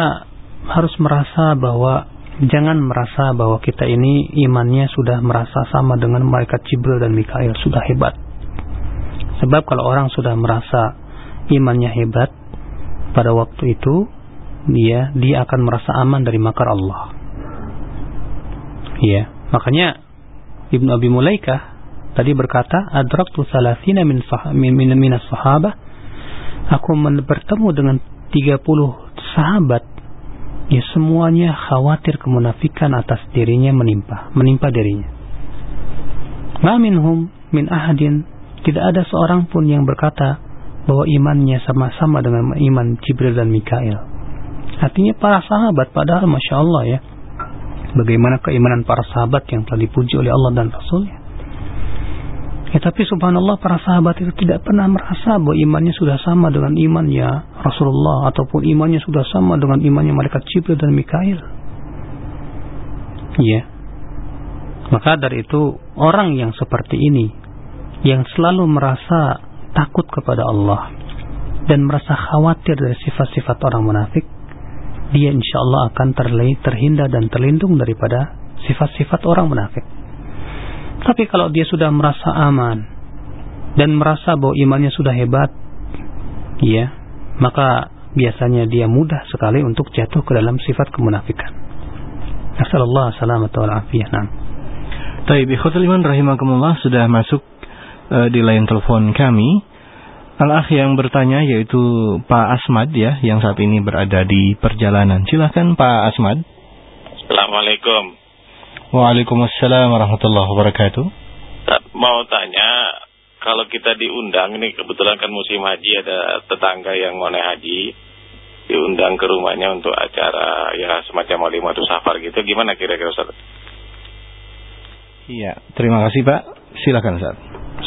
harus merasa bahwa Jangan merasa bahwa kita ini imannya sudah merasa sama dengan malaikat Jibril dan Mikail, sudah hebat. Sebab kalau orang sudah merasa imannya hebat pada waktu itu, dia dia akan merasa aman dari makar Allah. Ya, makanya Ibnu Abi Mulaikah tadi berkata, "Adraktu salasina min min min, min sahabah." Aku bertemu dengan 30 sahabat ya semuanya khawatir kemunafikan atas dirinya menimpa, menimpa dirinya. Ma minhum min ahadin tidak ada seorang pun yang berkata bahwa imannya sama-sama dengan iman Jibril dan Mikail. Artinya para sahabat padahal Masya Allah ya. Bagaimana keimanan para sahabat yang telah dipuji oleh Allah dan Rasulnya. Ya, tapi subhanallah para sahabat itu tidak pernah merasa bahwa imannya sudah sama dengan imannya Rasulullah ataupun imannya sudah sama dengan imannya malaikat Jibril dan Mikail. Ya. Maka dari itu orang yang seperti ini yang selalu merasa takut kepada Allah dan merasa khawatir dari sifat-sifat orang munafik, dia insya Allah akan terhindar dan terlindung daripada sifat-sifat orang munafik. Tapi kalau dia sudah merasa aman dan merasa bahwa imannya sudah hebat, ya, maka biasanya dia mudah sekali untuk jatuh ke dalam sifat kemunafikan. Assalamualaikum warahmatullahi wabarakatuh. Taib, ikhwatul iman rahimakumullah sudah masuk uh, di line telepon kami. Al-Akh yang bertanya yaitu Pak Asmad ya, yang saat ini berada di perjalanan. Silahkan Pak Asmad. Assalamualaikum. Waalaikumsalam warahmatullahi wabarakatuh. Mau tanya, kalau kita diundang, ini kebetulan kan musim haji ada tetangga yang mau naik haji, diundang ke rumahnya untuk acara ya semacam walimatu safar gitu, gimana kira-kira Ustaz? Iya, terima kasih Pak. Silakan Ustaz.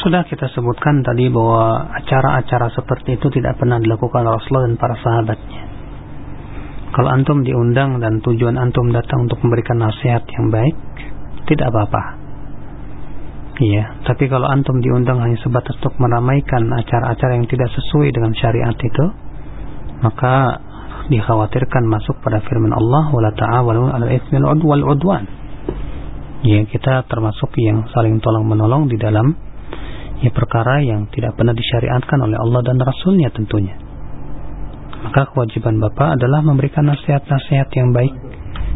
Sudah kita sebutkan tadi bahwa acara-acara seperti itu tidak pernah dilakukan Rasulullah dan para sahabatnya. Kalau antum diundang dan tujuan antum datang untuk memberikan nasihat yang baik, tidak apa-apa. Iya, tapi kalau antum diundang hanya sebatas untuk meramaikan acara-acara yang tidak sesuai dengan syariat itu, maka dikhawatirkan masuk pada firman Allah wala ta'awalu 'alal itsmi wal 'udwan. Ya, kita termasuk yang saling tolong menolong di dalam ya perkara yang tidak pernah disyariatkan oleh Allah dan Rasulnya tentunya maka kewajiban Bapak adalah memberikan nasihat-nasihat yang baik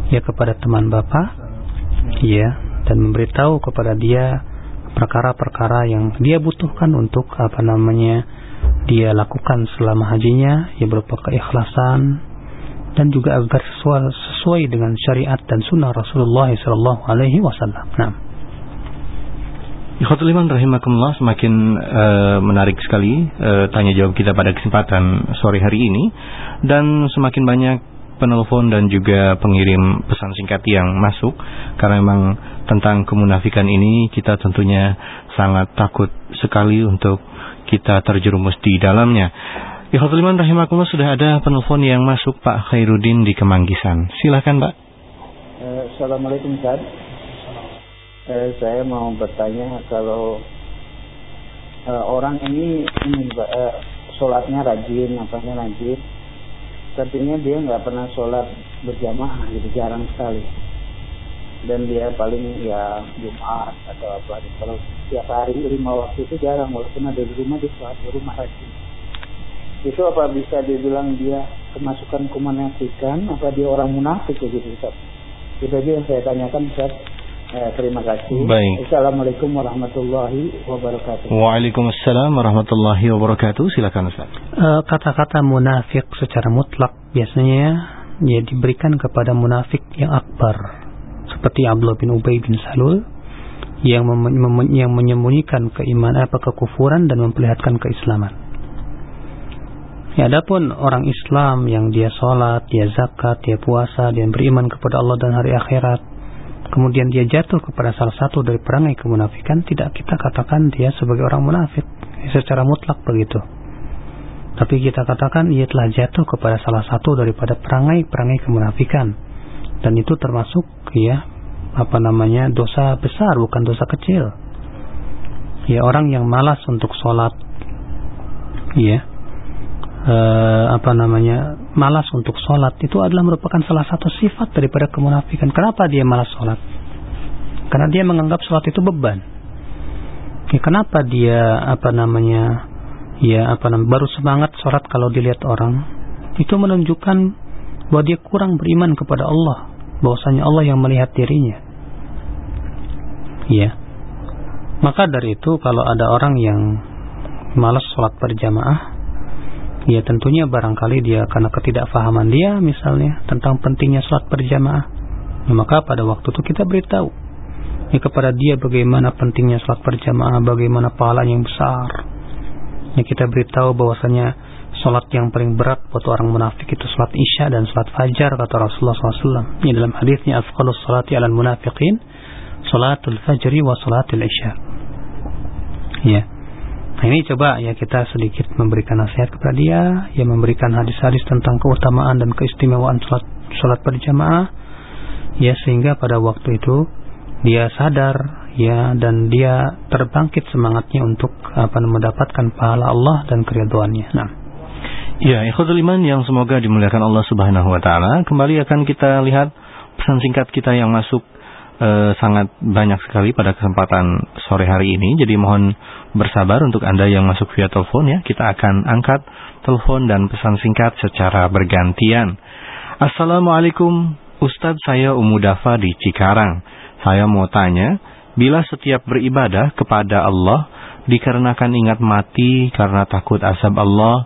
ya kepada teman Bapak ya dan memberitahu kepada dia perkara-perkara yang dia butuhkan untuk apa namanya dia lakukan selama hajinya ya berupa keikhlasan dan juga agar sesuai, sesuai dengan syariat dan sunnah Rasulullah SAW. Alaihi Wasallam. Nah. Ikhwatul iman rahimakumullah semakin uh, menarik sekali uh, tanya jawab kita pada kesempatan sore hari ini dan semakin banyak penelpon dan juga pengirim pesan singkat yang masuk karena memang tentang kemunafikan ini kita tentunya sangat takut sekali untuk kita terjerumus di dalamnya. Ikhwatul iman rahimakumullah sudah ada penelpon yang masuk Pak Khairuddin di Kemanggisan. Silakan Pak. Eh, Assalamualaikum Ustaz eh, saya mau bertanya kalau eh, orang ini ini eh, sholatnya rajin, apanya rajin, artinya dia nggak pernah sholat berjamaah gitu jarang sekali. Dan dia paling ya Jumat atau apa kalau tiap hari lima waktu itu jarang walaupun ada di rumah di sholat di rumah rajin itu apa bisa dibilang dia kemasukan kemunafikan apa dia orang munafik gitu Ustaz? Itu aja yang saya tanyakan Ustaz Eh, terima kasih. Baik. Assalamualaikum warahmatullahi wabarakatuh. Waalaikumsalam warahmatullahi wabarakatuh. Silakan Ustaz. Eh, kata-kata munafik secara mutlak biasanya ya diberikan kepada munafik yang akbar seperti Abdullah bin Ubay bin Salul yang mem mem yang menyembunyikan keimanan apa kekufuran dan memperlihatkan keislaman. Ya, adapun orang Islam yang dia sholat, dia zakat, dia puasa, dia beriman kepada Allah dan hari akhirat, kemudian dia jatuh kepada salah satu dari perangai kemunafikan, tidak kita katakan dia sebagai orang munafik secara mutlak begitu. Tapi kita katakan ia telah jatuh kepada salah satu daripada perangai-perangai kemunafikan. Dan itu termasuk ya apa namanya dosa besar bukan dosa kecil. Ya orang yang malas untuk sholat, ya eh, apa namanya malas untuk sholat itu adalah merupakan salah satu sifat daripada kemunafikan. Kenapa dia malas sholat? Karena dia menganggap sholat itu beban. Ya, kenapa dia apa namanya ya apa namanya baru semangat sholat kalau dilihat orang? Itu menunjukkan bahwa dia kurang beriman kepada Allah, bahwasanya Allah yang melihat dirinya. Ya. Maka dari itu kalau ada orang yang malas sholat berjamaah, ya tentunya barangkali dia karena ketidakfahaman dia misalnya tentang pentingnya sholat berjamaah. Ya, maka pada waktu itu kita beritahu ya, kepada dia bagaimana pentingnya sholat berjamaah bagaimana pahala yang besar. Ya, kita beritahu bahwasanya sholat yang paling berat buat orang munafik itu sholat isya dan sholat fajar kata Rasulullah SAW ini dalam hadisnya afqalus salati ala munafiqin sholatul fajri wa sholatul isya. Ya Nah ini coba ya kita sedikit memberikan nasihat kepada dia, ya memberikan hadis-hadis tentang keutamaan dan keistimewaan sholat, sholat berjamaah, ya sehingga pada waktu itu dia sadar ya dan dia terbangkit semangatnya untuk apa mendapatkan pahala Allah dan keriduannya. Nah. Ya, ikhwatul iman yang semoga dimuliakan Allah Subhanahu wa taala. Kembali akan kita lihat pesan singkat kita yang masuk eh, sangat banyak sekali pada kesempatan sore hari ini. Jadi mohon bersabar untuk Anda yang masuk via telepon ya. Kita akan angkat telepon dan pesan singkat secara bergantian. Assalamualaikum Ustadz saya Umu Dafa di Cikarang. Saya mau tanya, bila setiap beribadah kepada Allah dikarenakan ingat mati karena takut azab Allah,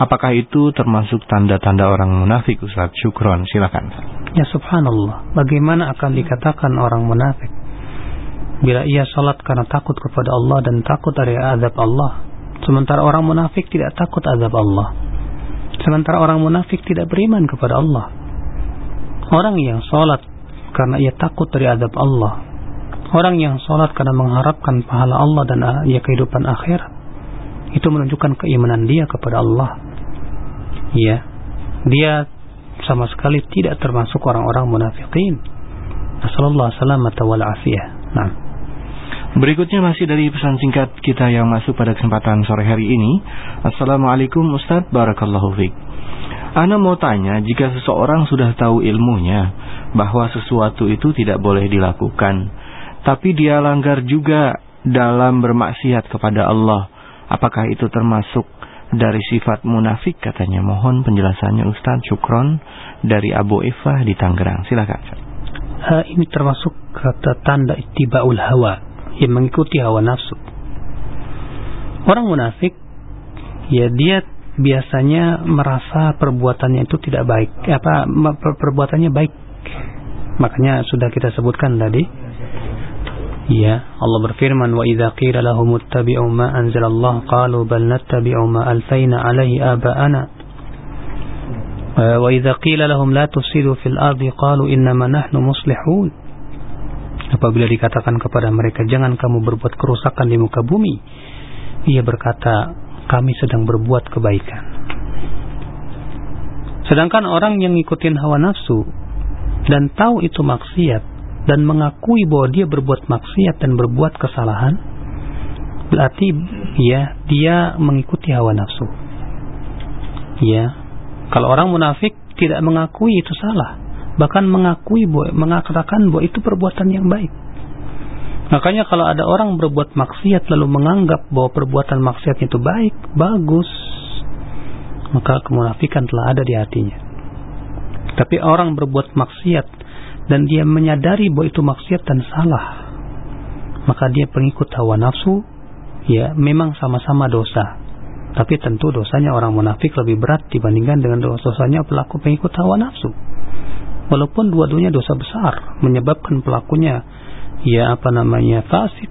apakah itu termasuk tanda-tanda orang munafik Ustaz? Syukron, silakan. Ya subhanallah, bagaimana akan dikatakan orang munafik? Bila ia salat karena takut kepada Allah dan takut dari azab Allah, sementara orang munafik tidak takut azab Allah. Sementara orang munafik tidak beriman kepada Allah. Orang yang salat karena ia takut dari azab Allah. Orang yang sholat karena mengharapkan pahala Allah dan ya kehidupan akhirat. Itu menunjukkan keimanan dia kepada Allah. Ya, dia sama sekali tidak termasuk orang-orang munafikin. Nasallallahu salamata. Nah. Berikutnya masih dari pesan singkat kita yang masuk pada kesempatan sore hari ini. Assalamualaikum Ustaz, Barakallahu Fik. Ana mau tanya, jika seseorang sudah tahu ilmunya bahwa sesuatu itu tidak boleh dilakukan, tapi dia langgar juga dalam bermaksiat kepada Allah, apakah itu termasuk dari sifat munafik katanya? Mohon penjelasannya Ustaz Syukron dari Abu Eva di Tangerang. Silakan. Uh, ini termasuk kata tanda ittibaul hawa yang mengikuti hawa nafsu. Orang munafik ya dia biasanya merasa perbuatannya itu tidak baik apa perbuatannya baik makanya sudah kita sebutkan tadi ya Allah berfirman wa idza qila lahum ittabi'u ma anzalallah qalu bal nattabi'u ma alfaina alaihi aba'ana wa idza qila lahum la tusidu fil ardi qalu innama nahnu muslihun apabila dikatakan kepada mereka jangan kamu berbuat kerusakan di muka bumi ia berkata kami sedang berbuat kebaikan. Sedangkan orang yang ngikutin hawa nafsu dan tahu itu maksiat dan mengakui bahwa dia berbuat maksiat dan berbuat kesalahan, berarti ya dia mengikuti hawa nafsu. Ya, kalau orang munafik tidak mengakui itu salah, bahkan mengakui bahwa, mengatakan bahwa itu perbuatan yang baik. Makanya kalau ada orang berbuat maksiat lalu menganggap bahwa perbuatan maksiat itu baik, bagus, maka kemunafikan telah ada di hatinya. Tapi orang berbuat maksiat dan dia menyadari bahwa itu maksiat dan salah, maka dia pengikut hawa nafsu, ya memang sama-sama dosa. Tapi tentu dosanya orang munafik lebih berat dibandingkan dengan dosanya pelaku pengikut hawa nafsu. Walaupun dua-duanya dosa besar, menyebabkan pelakunya ya apa namanya fasik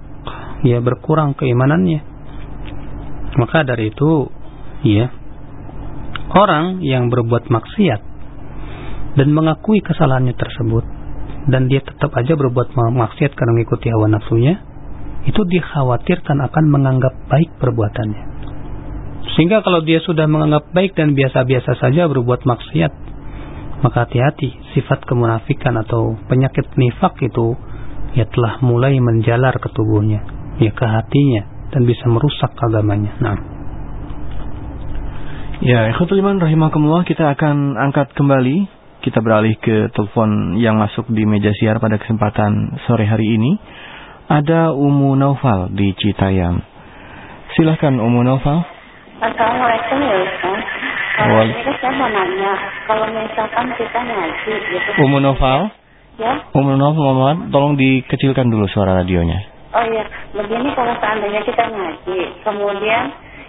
ya berkurang keimanannya maka dari itu ya orang yang berbuat maksiat dan mengakui kesalahannya tersebut dan dia tetap aja berbuat maksiat karena mengikuti hawa nafsunya itu dikhawatirkan akan menganggap baik perbuatannya sehingga kalau dia sudah menganggap baik dan biasa-biasa saja berbuat maksiat maka hati-hati sifat kemunafikan atau penyakit nifak itu ya telah mulai menjalar ke tubuhnya, ya ke hatinya dan bisa merusak agamanya. Nah. Ya, ikhwatul iman kita akan angkat kembali kita beralih ke telepon yang masuk di meja siar pada kesempatan sore hari ini. Ada Umu Naufal di Citayam. Silahkan Umu Naufal. Assalamualaikum ya Ustaz. Kalau ini saya mau nanya, kalau misalkan kita ngaji gitu. Umu Naufal? Ya. Umur Muhammad, tolong dikecilkan dulu suara radionya. Oh iya, begini kalau seandainya kita ngaji, kemudian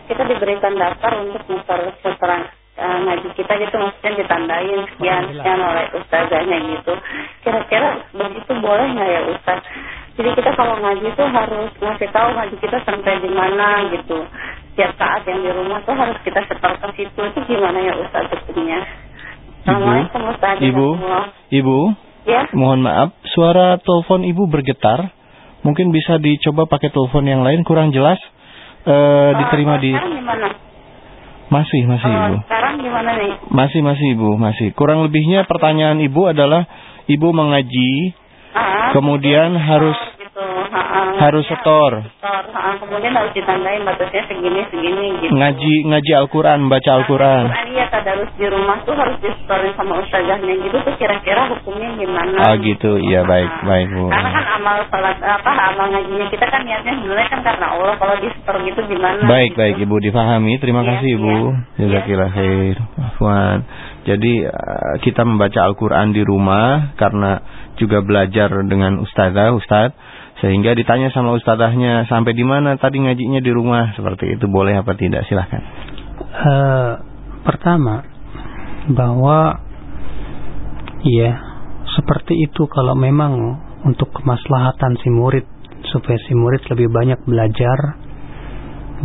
kita diberikan daftar untuk muter seterang uh, ngaji kita gitu maksudnya ditandain sekian sekian oleh ustazahnya gitu. Kira-kira begitu boleh nggak ya ustaz? Jadi kita kalau ngaji tuh harus ngasih tahu ngaji kita sampai di mana gitu. Setiap saat yang di rumah tuh harus kita setor ke situ. Itu gimana ya ustaz sebetulnya? Assalamualaikum Ustaz. Ibu, Ibu, Ya. Mohon maaf, suara telepon Ibu bergetar. Mungkin bisa dicoba pakai telepon yang lain kurang jelas. E, uh, diterima di gimana? Masih, masih Ibu. Sekarang gimana nih? Masih, masih Ibu, masih. Kurang lebihnya pertanyaan Ibu adalah Ibu mengaji, uh, kemudian harus harus setor. setor. Uh, kemudian harus ditandain batasnya segini segini gitu. Ngaji ngaji Al-Qur'an, baca Al-Qur'an. Al-Qur'an iya tadarus di rumah tuh harus disetorin sama ustazahnya gitu tuh kira-kira hukumnya gimana? Oh gitu, iya baik, Nah, baik Bu. Karena kan amal salat apa amal ngajinya kita kan niatnya sebenarnya kan karena Allah kalau di setor gitu gimana? Baik, gitu. baik Ibu difahami. Terima Iya, kasih Ibu. iya. Jazakillah khair. Afwan. Jadi eh, kita membaca Al-Qur'an di rumah karena juga belajar dengan ustazah, ustaz sehingga ditanya sama ustazahnya sampai di mana tadi ngajinya di rumah? Seperti itu boleh apa tidak? Silahkan. Eh, pertama bahwa ya seperti itu kalau memang untuk kemaslahatan si murid supaya si murid lebih banyak belajar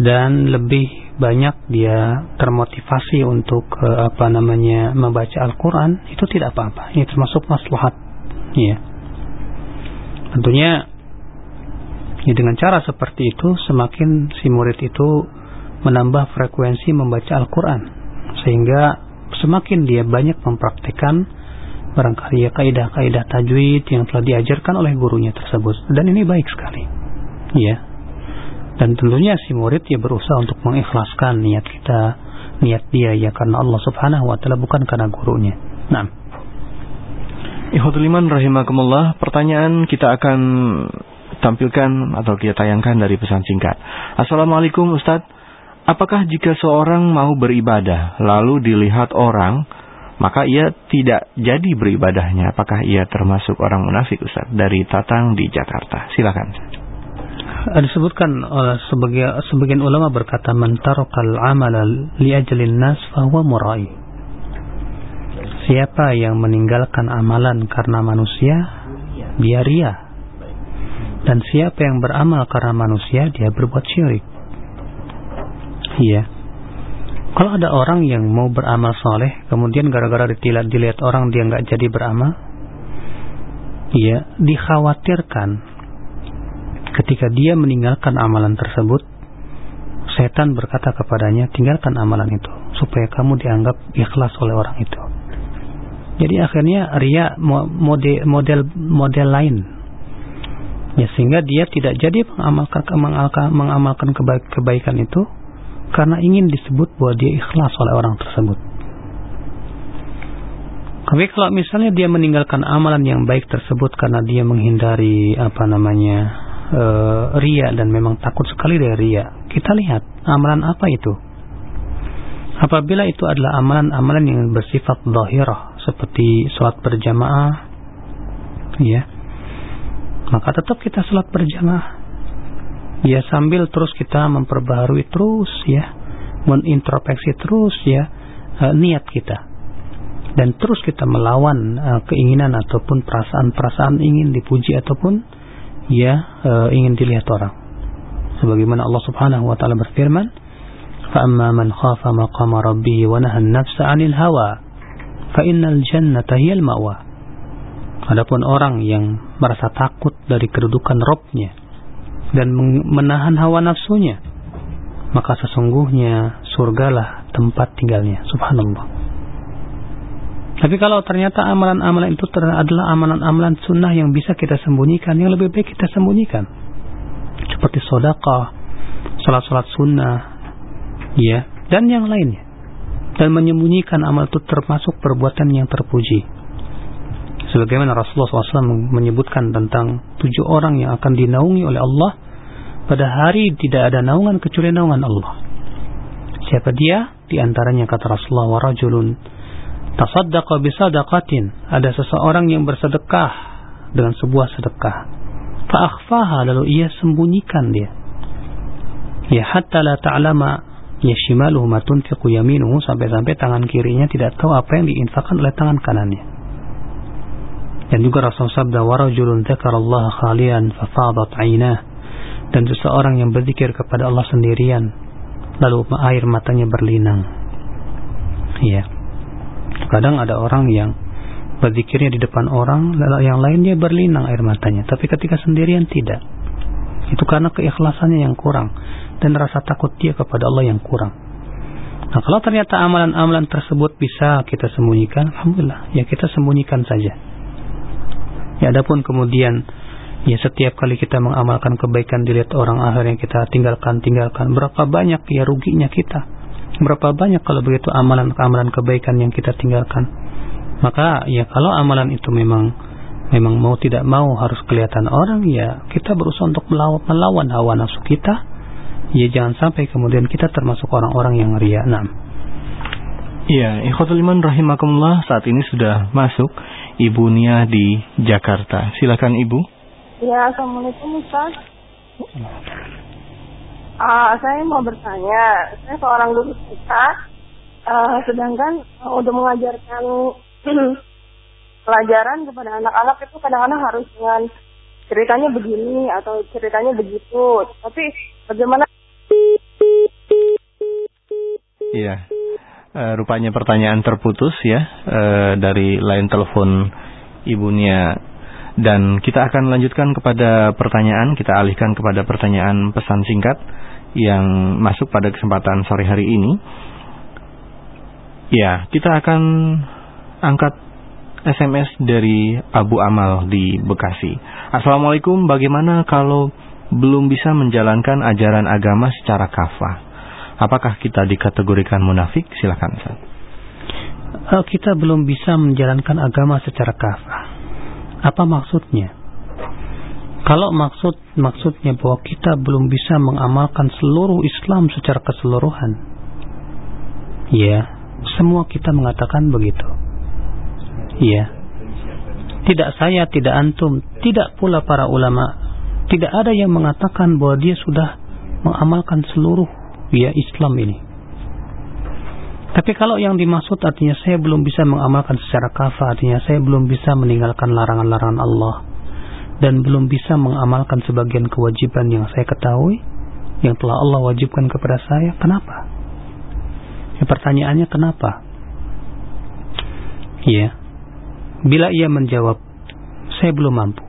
dan lebih banyak dia termotivasi untuk eh, apa namanya membaca Al-Qur'an itu tidak apa-apa. Ini termasuk maslahat ya. Tentunya ya dengan cara seperti itu semakin si murid itu menambah frekuensi membaca Al-Quran. Sehingga semakin dia banyak mempraktikkan barangkali ya kaidah-kaidah tajwid yang telah diajarkan oleh gurunya tersebut. Dan ini baik sekali. Ya dan tentunya si murid ya berusaha untuk mengikhlaskan niat kita niat dia ya karena Allah subhanahu wa ta'ala bukan karena gurunya. Nah Ikhwatul iman rahimakumullah Pertanyaan kita akan tampilkan atau kita tayangkan dari pesan singkat. Assalamualaikum Ustadz. Apakah jika seorang mau beribadah lalu dilihat orang maka ia tidak jadi beribadahnya? Apakah ia termasuk orang munafik Ustadz dari Tatang di Jakarta? Silakan. Disebutkan oleh sebagian sebagian ulama berkata man tarakal amala li ajlin nas fahuwa murai. Siapa yang meninggalkan amalan karena manusia dia ria dan siapa yang beramal karena manusia dia berbuat syirik. Iya. Kalau ada orang yang mau beramal soleh kemudian gara-gara dilihat dilihat orang dia nggak jadi beramal? Iya. Dikhawatirkan. Ketika dia meninggalkan amalan tersebut, setan berkata kepadanya, tinggalkan amalan itu, supaya kamu dianggap ikhlas oleh orang itu. Jadi akhirnya ria model model model lain, ya sehingga dia tidak jadi mengamalkan mengamalkan, mengamalkan kebaikan itu karena ingin disebut bahwa dia ikhlas oleh orang tersebut. Tapi kalau misalnya dia meninggalkan amalan yang baik tersebut karena dia menghindari apa namanya uh, ria dan memang takut sekali dari ria. Kita lihat amalan apa itu. Apabila itu adalah amalan-amalan yang bersifat zahirah seperti sholat berjamaah, ya, maka tetap kita sholat berjamaah. Ya sambil terus kita memperbaharui terus ya, menintrospeksi terus ya uh, niat kita dan terus kita melawan uh, keinginan ataupun perasaan-perasaan ingin dipuji ataupun ya e, ingin dilihat orang. Sebagaimana Allah Subhanahu wa taala berfirman, "Fa'amma man khafa maqama rabbih wa nahaa an-nafsa 'anil hawa, fa innal jannata hiyal ma'wa." Adapun orang yang merasa takut dari kedudukan Robnya dan menahan hawa nafsunya, maka sesungguhnya surgalah tempat tinggalnya. Subhanallah. Tapi kalau ternyata amalan-amalan itu adalah amalan-amalan sunnah yang bisa kita sembunyikan, yang lebih baik kita sembunyikan. Seperti sodakah, salat-salat sunnah, ya, dan yang lainnya. Dan menyembunyikan amal itu termasuk perbuatan yang terpuji. Sebagaimana Rasulullah SAW menyebutkan tentang tujuh orang yang akan dinaungi oleh Allah pada hari tidak ada naungan kecuali naungan Allah. Siapa dia? Di antaranya kata Rasulullah wa rajulun tasaddaqa bisadaqatin ada seseorang yang bersedekah dengan sebuah sedekah fa akhfaha lalu ia sembunyikan dia ya hatta la ta'lama ya shimaluhu ma tunfiqu yaminuhu sampai-sampai tangan kirinya tidak tahu apa yang diinfakkan oleh tangan kanannya dan juga Rasul sabda wa rajulun dzakarallaha khalian fa fadat 'ainah dan seseorang yang berzikir kepada Allah sendirian lalu air matanya berlinang iya Kadang ada orang yang berzikirnya di depan orang, yang lainnya berlinang air matanya. Tapi ketika sendirian tidak. Itu karena keikhlasannya yang kurang dan rasa takut dia kepada Allah yang kurang. Nah, kalau ternyata amalan-amalan tersebut bisa kita sembunyikan, alhamdulillah, ya kita sembunyikan saja. Ya adapun kemudian Ya setiap kali kita mengamalkan kebaikan dilihat orang akhirnya kita tinggalkan tinggalkan berapa banyak ya ruginya kita. Berapa banyak kalau begitu amalan-amalan kebaikan yang kita tinggalkan. Maka ya kalau amalan itu memang memang mau tidak mau harus kelihatan orang ya kita berusaha untuk melawan, melawan hawa nafsu kita. Ya jangan sampai kemudian kita termasuk orang-orang yang ria. Nah. Ya, ikhwatul iman rahimakumullah saat ini sudah masuk Ibu Nia di Jakarta. Silakan Ibu. Ya, Assalamualaikum Ustaz. Uh, saya mau bertanya, saya seorang guru kita, uh, sedangkan uh, untuk mengajarkan *clears throat* pelajaran kepada anak-anak itu kadang-kadang harus dengan ceritanya begini atau ceritanya begitu. Tapi bagaimana? Iya, uh, rupanya pertanyaan terputus ya uh, dari lain telepon ibunya dan kita akan lanjutkan kepada pertanyaan, kita alihkan kepada pertanyaan pesan singkat yang masuk pada kesempatan sore hari ini. Ya, kita akan angkat SMS dari Abu Amal di Bekasi. Assalamualaikum, bagaimana kalau belum bisa menjalankan ajaran agama secara kafah? Apakah kita dikategorikan munafik? Silakan. Eh, kita belum bisa menjalankan agama secara kafah apa maksudnya? Kalau maksud maksudnya bahwa kita belum bisa mengamalkan seluruh Islam secara keseluruhan, ya, semua kita mengatakan begitu. Ya. Tidak saya, tidak antum, tidak pula para ulama. Tidak ada yang mengatakan bahwa dia sudah mengamalkan seluruh ya Islam ini. Tapi kalau yang dimaksud artinya saya belum bisa mengamalkan secara kafah, artinya saya belum bisa meninggalkan larangan-larangan Allah dan belum bisa mengamalkan sebagian kewajiban yang saya ketahui yang telah Allah wajibkan kepada saya. Kenapa? Ya, pertanyaannya kenapa? Ya, bila ia menjawab, saya belum mampu.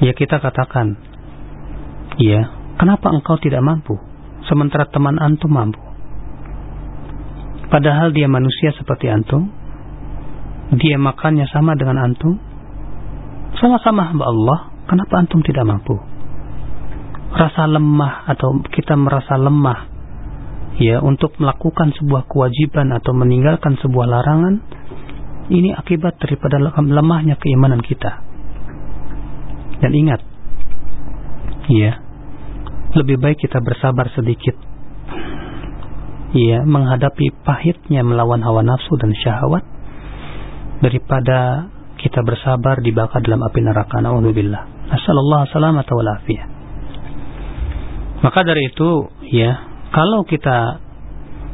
Ya kita katakan, ya, kenapa engkau tidak mampu? Sementara teman antum mampu. Padahal dia manusia seperti antum. Dia makannya sama dengan antum. Sama-sama hamba Allah. Kenapa antum tidak mampu? Rasa lemah atau kita merasa lemah ya untuk melakukan sebuah kewajiban atau meninggalkan sebuah larangan ini akibat daripada lemahnya keimanan kita. Dan ingat, ya, lebih baik kita bersabar sedikit. Ya menghadapi pahitnya melawan hawa nafsu dan syahwat daripada kita bersabar dibakar dalam api neraka. Naudzubillah nasallallahu salamata wal afiyah maka dari itu ya kalau kita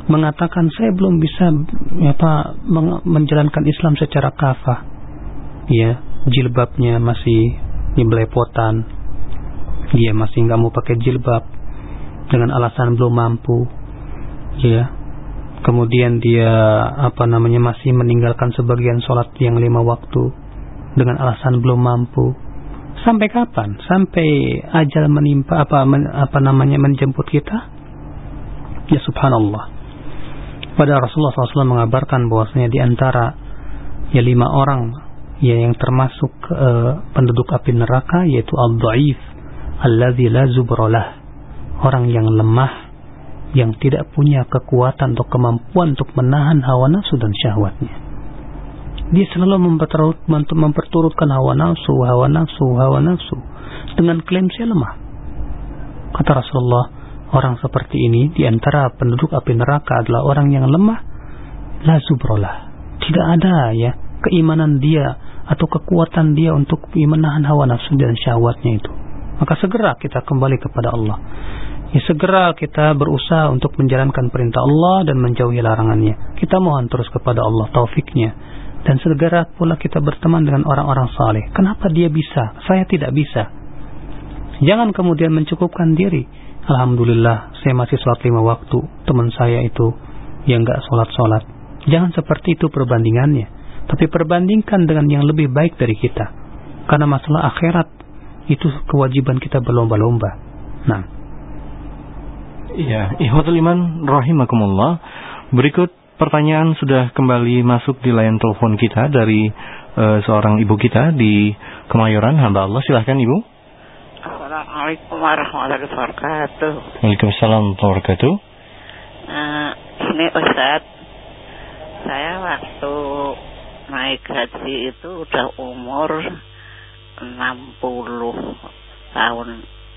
mengatakan saya belum bisa apa menjalankan Islam secara kafah ya jilbabnya masih di belepotan dia masih nggak mau pakai jilbab. Dengan alasan belum mampu. Ya kemudian dia apa namanya masih meninggalkan sebagian sholat yang lima waktu. Dengan alasan belum mampu. Sampai kapan? Sampai ajal menimpa apa men, apa namanya menjemput kita? Ya subhanallah. Pada Rasulullah SAW mengabarkan bahwasanya di antara ya lima orang ya yang termasuk uh, penduduk api neraka yaitu al-dhaif alladzi la zubralah orang yang lemah yang tidak punya kekuatan atau kemampuan untuk menahan hawa nafsu dan syahwatnya. Dia selalu memperturut, memperturutkan hawa nafsu, hawa nafsu, hawa nafsu dengan klaim saya lemah. Kata Rasulullah, orang seperti ini di antara penduduk api neraka adalah orang yang lemah, la zubrolah. Tidak ada ya keimanan dia atau kekuatan dia untuk menahan hawa nafsu dan syahwatnya itu. Maka segera kita kembali kepada Allah ya segera kita berusaha untuk menjalankan perintah Allah dan menjauhi larangannya. Kita mohon terus kepada Allah taufiknya. Dan segera pula kita berteman dengan orang-orang saleh. Kenapa dia bisa? Saya tidak bisa. Jangan kemudian mencukupkan diri. Alhamdulillah, saya masih sholat lima waktu. Teman saya itu yang gak sholat-sholat. Jangan seperti itu perbandingannya. Tapi perbandingkan dengan yang lebih baik dari kita. Karena masalah akhirat itu kewajiban kita berlomba-lomba. Nah, Iya, ihwatul iman rahimakumullah. Berikut pertanyaan sudah kembali masuk di layar telepon kita dari uh, seorang ibu kita di Kemayoran, hamba Allah. Silahkan ibu. Assalamualaikum warahmatullahi wabarakatuh. Waalaikumsalam warahmatullahi wabarakatuh. Uh, ini Ustaz, saya waktu naik haji itu udah umur 60 tahun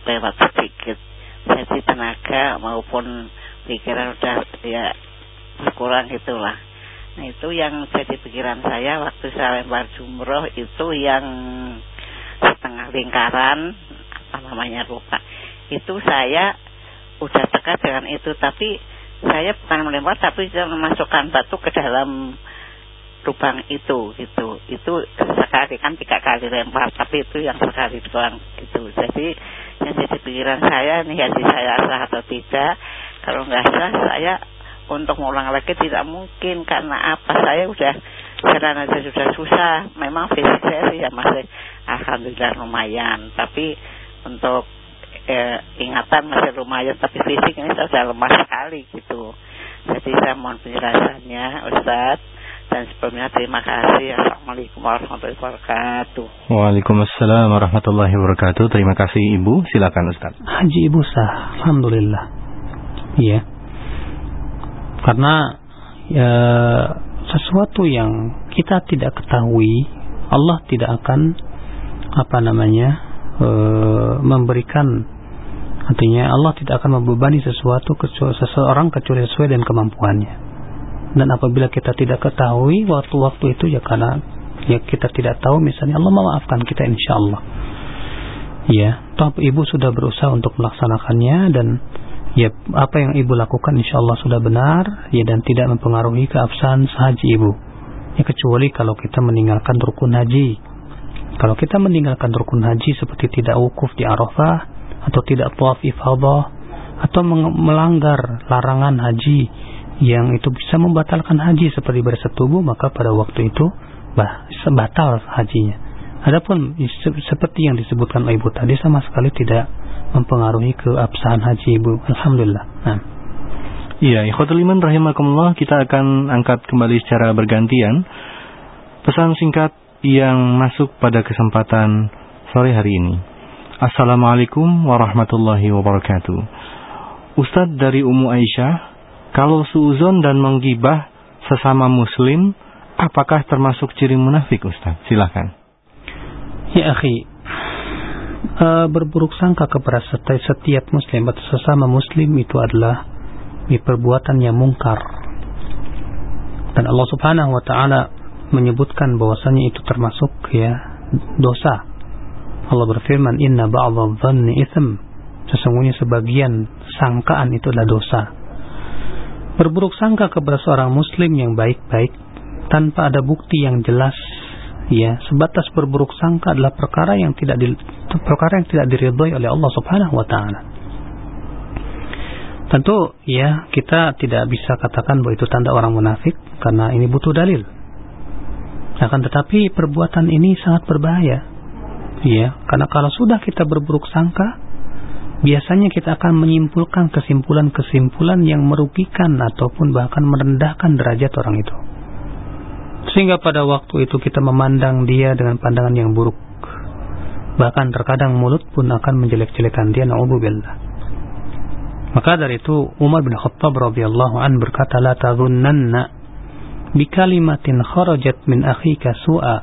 lewat sedikit. Jadi tenaga maupun pikiran udah ya berkurang itulah. Nah itu yang jadi pikiran saya waktu saya lempar jumroh itu yang setengah lingkaran apa namanya lupa. Itu saya udah dekat dengan itu tapi saya bukan melempar tapi saya memasukkan batu ke dalam lubang itu gitu. Itu sekali kan tiga kali lempar tapi itu yang sekali doang gitu. Jadi yang jadi pikiran saya nih haji saya sah atau tidak kalau nggak sah saya untuk mengulang lagi tidak mungkin karena apa? Saya udah jalan aja sudah susah. Memang fisik saya sih ya masih alhamdulillah lumayan tapi untuk eh, ingatan masih lumayan tapi fisik ini sudah lemah sekali gitu. Jadi saya mohon penjelasannya Ustadz dan sebelumnya terima kasih. Assalamualaikum warahmatullahi wabarakatuh. Waalaikumsalam warahmatullahi wabarakatuh. Terima kasih Ibu. Silakan Ustaz. Haji Ibu sah. Alhamdulillah. Iya. Karena ya, sesuatu yang kita tidak ketahui, Allah tidak akan apa namanya e, memberikan artinya Allah tidak akan membebani sesuatu kecuali seseorang kecuali sesuai dengan kemampuannya dan apabila kita tidak ketahui waktu-waktu itu ya karena ya kita tidak tahu misalnya Allah memaafkan kita insya Allah ya toh ibu sudah berusaha untuk melaksanakannya dan ya apa yang ibu lakukan insya Allah sudah benar ya dan tidak mempengaruhi keabsahan sahaji ibu. Ya kecuali kalau kita meninggalkan rukun haji. Kalau kita meninggalkan rukun haji seperti tidak wukuf di Arafah atau tidak tawaf ifadah atau melanggar larangan haji yang itu bisa membatalkan haji seperti bersetubuh maka pada waktu itu bah sebatal hajinya. Adapun seperti yang disebutkan ibu tadi sama sekali tidak mempengaruhi keabsahan haji ibu. Alhamdulillah. Nah. Iya, ikhwatul iman rahimakumullah, kita akan angkat kembali secara bergantian pesan singkat yang masuk pada kesempatan sore hari ini. Assalamualaikum warahmatullahi wabarakatuh. Ustadz dari Umu Aisyah kalau suuzon dan menggibah sesama muslim, apakah termasuk ciri munafik Ustaz? Silakan. Ya akhi, e, berburuk sangka kepada setiap muslim atau sesama muslim itu adalah perbuatan yang mungkar. Dan Allah Subhanahu wa taala menyebutkan bahwasanya itu termasuk ya dosa. Allah berfirman, "Inna ba'dadh dhanni itsm." Sesungguhnya sebagian sangkaan itu adalah dosa berburuk sangka kepada seorang muslim yang baik-baik tanpa ada bukti yang jelas ya sebatas berburuk sangka adalah perkara yang tidak di, perkara yang tidak diridhoi oleh Allah Subhanahu wa taala. Tentu ya kita tidak bisa katakan bahwa itu tanda orang munafik karena ini butuh dalil. Akan tetapi perbuatan ini sangat berbahaya. Ya, karena kalau sudah kita berburuk sangka, biasanya kita akan menyimpulkan kesimpulan-kesimpulan yang merugikan ataupun bahkan merendahkan derajat orang itu. Sehingga pada waktu itu kita memandang dia dengan pandangan yang buruk. Bahkan terkadang mulut pun akan menjelek-jelekan dia na'udzubillah. Maka dari itu Umar bin Khattab radhiyallahu an berkata la tadhunnanna bi kharajat min akhika su'a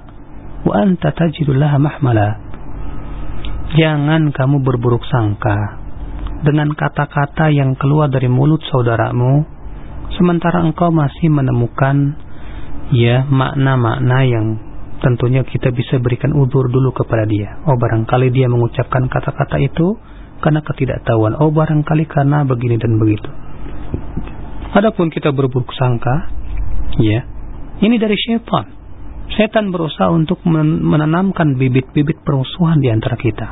wa anta tajidu laha mahmala Jangan kamu berburuk sangka dengan kata-kata yang keluar dari mulut saudaramu, sementara engkau masih menemukan ya makna-makna yang tentunya kita bisa berikan udur dulu kepada dia. Oh barangkali dia mengucapkan kata-kata itu karena ketidaktahuan. Oh barangkali karena begini dan begitu. Adapun kita berburuk sangka, ya, ini dari syaitan setan berusaha untuk menanamkan bibit-bibit permusuhan di antara kita.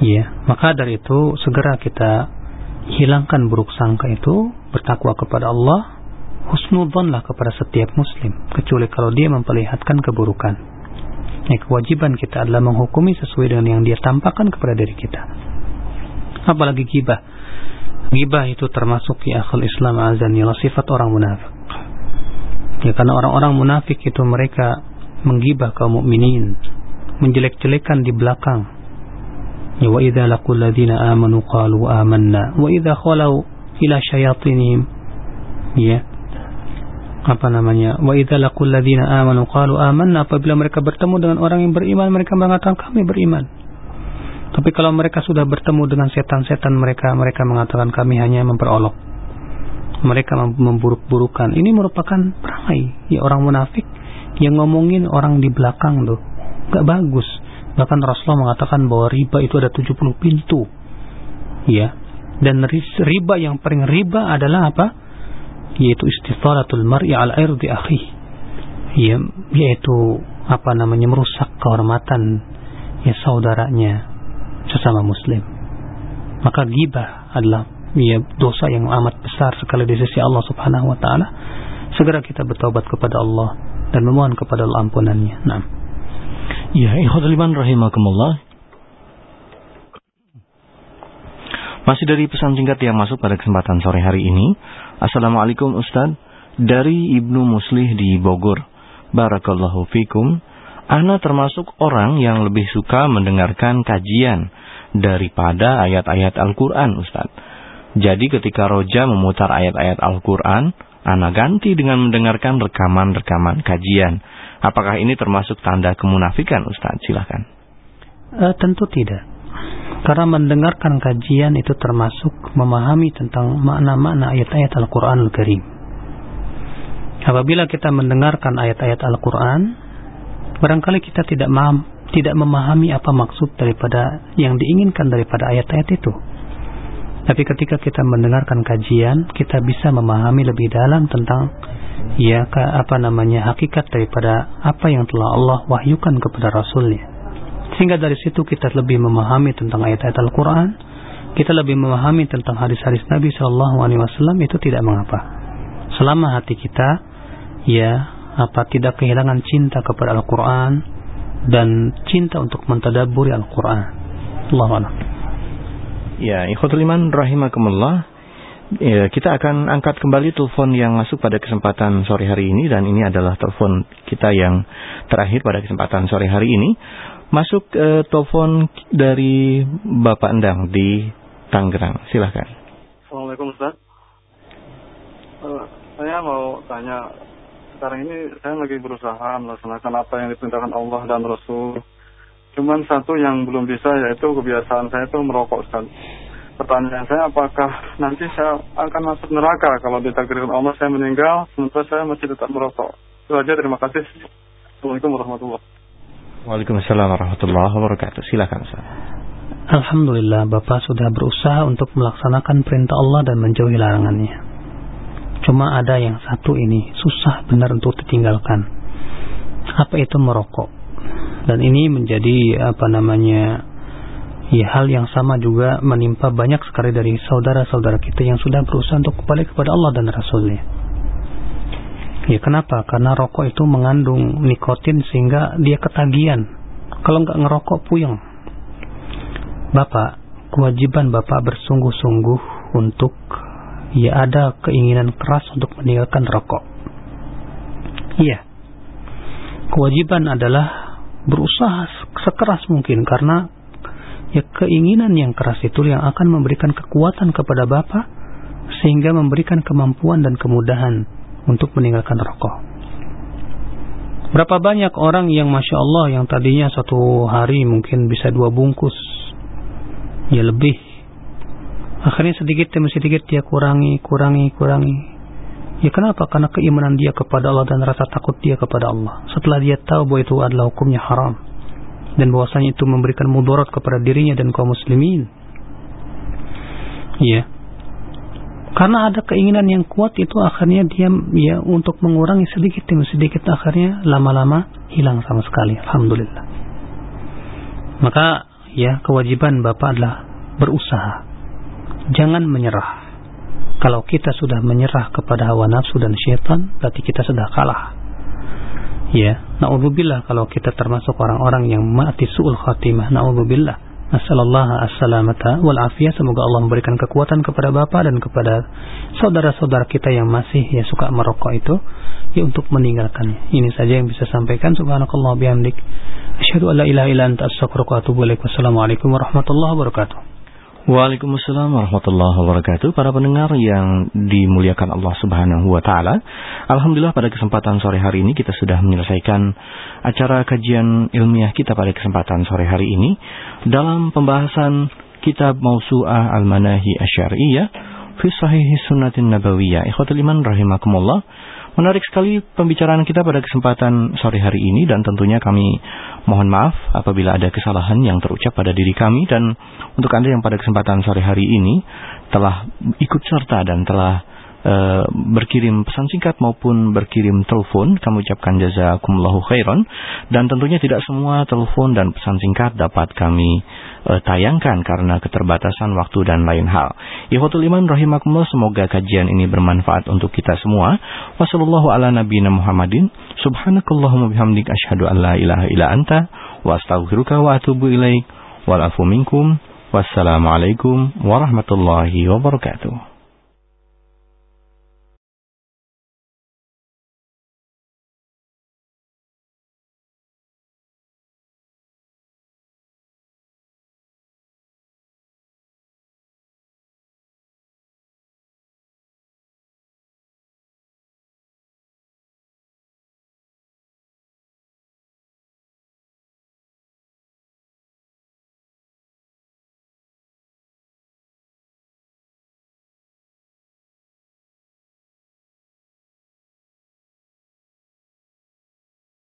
Ya, maka dari itu segera kita hilangkan buruk sangka itu, bertakwa kepada Allah, husnudzonlah kepada setiap muslim, kecuali kalau dia memperlihatkan keburukan. Ya, kewajiban kita adalah menghukumi sesuai dengan yang dia tampakkan kepada diri kita. Apalagi gibah. Gibah itu termasuk ya akal Islam azan sifat orang munafik. Ya karena orang-orang munafik itu mereka menggibah kaum mukminin, menjelek-jelekan di belakang. Ya wa idza laqul ladzina amanu qalu amanna wa idza khalau ila syayatinihim. Ya apa namanya? Wa idza laqul ladzina amanu qalu amanna apabila mereka bertemu dengan orang yang beriman mereka mengatakan kami beriman. Tapi kalau mereka sudah bertemu dengan setan-setan mereka mereka mengatakan kami hanya memperolok mereka memburuk-burukan ini merupakan perangai. Ya orang munafik yang ngomongin orang di belakang tuh gak bagus. Bahkan Rasulullah mengatakan bahwa riba itu ada 70 pintu. Ya. Dan riba yang paling riba adalah apa? Yaitu istifaratul mar'i al irdi akhi. Ya, yaitu apa namanya? Merusak kehormatan ya saudaranya sesama muslim. Maka gibah adalah ya dosa yang amat besar sekali di sisi Allah Subhanahu wa taala segera kita bertobat kepada Allah dan memohon kepada Allah ampunannya nah Ya, ikhwatul iman rahimakumullah. Masih dari pesan singkat yang masuk pada kesempatan sore hari ini. Assalamualaikum Ustaz. Dari Ibnu Muslih di Bogor. Barakallahu fikum. Ana termasuk orang yang lebih suka mendengarkan kajian daripada ayat-ayat Al-Quran Ustaz. Jadi ketika Roja memutar ayat-ayat Al-Quran, Ana ganti dengan mendengarkan rekaman-rekaman kajian. Apakah ini termasuk tanda kemunafikan Ustaz? Silahkan. Uh, tentu tidak. Karena mendengarkan kajian itu termasuk memahami tentang makna-makna ayat-ayat Al-Quran Al-Karim. Apabila kita mendengarkan ayat-ayat Al-Quran, barangkali kita tidak tidak memahami apa maksud daripada yang diinginkan daripada ayat-ayat itu. Tapi ketika kita mendengarkan kajian, kita bisa memahami lebih dalam tentang ya apa namanya hakikat daripada apa yang telah Allah wahyukan kepada Rasulnya. Sehingga dari situ kita lebih memahami tentang ayat-ayat Al-Quran, kita lebih memahami tentang hadis-hadis Nabi Shallallahu Alaihi Wasallam itu tidak mengapa. Selama hati kita ya apa tidak kehilangan cinta kepada Al-Quran dan cinta untuk mentadaburi Al-Quran. Allah Ya, ikhwatul iman rahimakumullah. Ya, kita akan angkat kembali telepon yang masuk pada kesempatan sore hari ini dan ini adalah telepon kita yang terakhir pada kesempatan sore hari ini. Masuk eh, telepon dari Bapak Endang di Tangerang. Silahkan. Assalamualaikum Ustaz. Uh, saya mau tanya, sekarang ini saya lagi berusaha melaksanakan apa yang diperintahkan Allah dan Rasul Cuman satu yang belum bisa yaitu kebiasaan saya itu merokok Ustaz. Pertanyaan saya apakah nanti saya akan masuk neraka kalau ditakdirkan Allah saya meninggal sementara saya masih tetap merokok. Itu aja terima kasih. Assalamualaikum warahmatullahi wabarakatuh. Waalaikumsalam warahmatullahi wabarakatuh. Silakan Ustaz. Alhamdulillah Bapak sudah berusaha untuk melaksanakan perintah Allah dan menjauhi larangannya. Cuma ada yang satu ini susah benar untuk ditinggalkan. Apa itu merokok? Dan ini menjadi apa namanya ya hal yang sama juga menimpa banyak sekali dari saudara-saudara kita yang sudah berusaha untuk kembali kepada Allah dan Rasulnya. Ya kenapa? Karena rokok itu mengandung nikotin sehingga dia ketagihan. Kalau nggak ngerokok puyeng. Bapak, kewajiban Bapak bersungguh-sungguh untuk ya ada keinginan keras untuk meninggalkan rokok. Iya. Kewajiban adalah berusaha sekeras mungkin karena ya keinginan yang keras itu yang akan memberikan kekuatan kepada Bapak sehingga memberikan kemampuan dan kemudahan untuk meninggalkan rokok. Berapa banyak orang yang Masya Allah yang tadinya satu hari mungkin bisa dua bungkus ya lebih akhirnya sedikit demi sedikit dia kurangi, kurangi, kurangi Ya kenapa? Karena keimanan dia kepada Allah dan rasa takut dia kepada Allah. Setelah dia tahu bahwa itu adalah hukumnya haram. Dan bahwasanya itu memberikan mudarat kepada dirinya dan kaum muslimin. Ya. Karena ada keinginan yang kuat itu akhirnya dia ya untuk mengurangi sedikit demi sedikit akhirnya lama-lama hilang sama sekali. Alhamdulillah. Maka ya kewajiban Bapak adalah berusaha. Jangan menyerah kalau kita sudah menyerah kepada hawa nafsu dan syaitan, berarti kita sudah kalah. Ya, naudzubillah kalau kita termasuk orang-orang yang mati suul khatimah, naudzubillah. Nasallallahu as-salamata wal afiyah. Semoga Allah memberikan kekuatan kepada Bapak dan kepada saudara-saudara kita yang masih ya suka merokok itu ya untuk meninggalkannya. Ini saja yang bisa sampaikan. Subhanakallah bihamdik. Asyhadu an la ilaha illa anta astaghfiruka wa atubu. Wassalamualaikum warahmatullahi wabarakatuh. Waalaikumsalam warahmatullahi wabarakatuh. Para pendengar yang dimuliakan Allah subhanahu wa ta'ala Alhamdulillah pada kesempatan sore hari ini Kita sudah menyelesaikan acara kajian ilmiah kita pada kesempatan sore hari ini Dalam pembahasan kitab Mausu'ah Al-Manahi Asyariyah Fi Sahihi Sunnatin Nabawiyah. Ikhwatul Iman Rahimakumullah. Menarik sekali pembicaraan kita pada kesempatan sore hari ini dan tentunya kami mohon maaf apabila ada kesalahan yang terucap pada diri kami dan untuk Anda yang pada kesempatan sore hari ini telah ikut serta dan telah uh, berkirim pesan singkat maupun berkirim telepon kami ucapkan jazakumullahu khairan dan tentunya tidak semua telepon dan pesan singkat dapat kami uh, tayangkan karena keterbatasan waktu dan lain hal. Ikhwatul iman rahimakumullah semoga kajian ini bermanfaat untuk kita semua. Wassallallahu ala nabiyina Muhammadin subhanakallahumma bihamdik asyhadu an la ilaha illa anta wa astaghfiruka wa atubu ilaik minkum wassalamualaikum warahmatullahi wabarakatuh.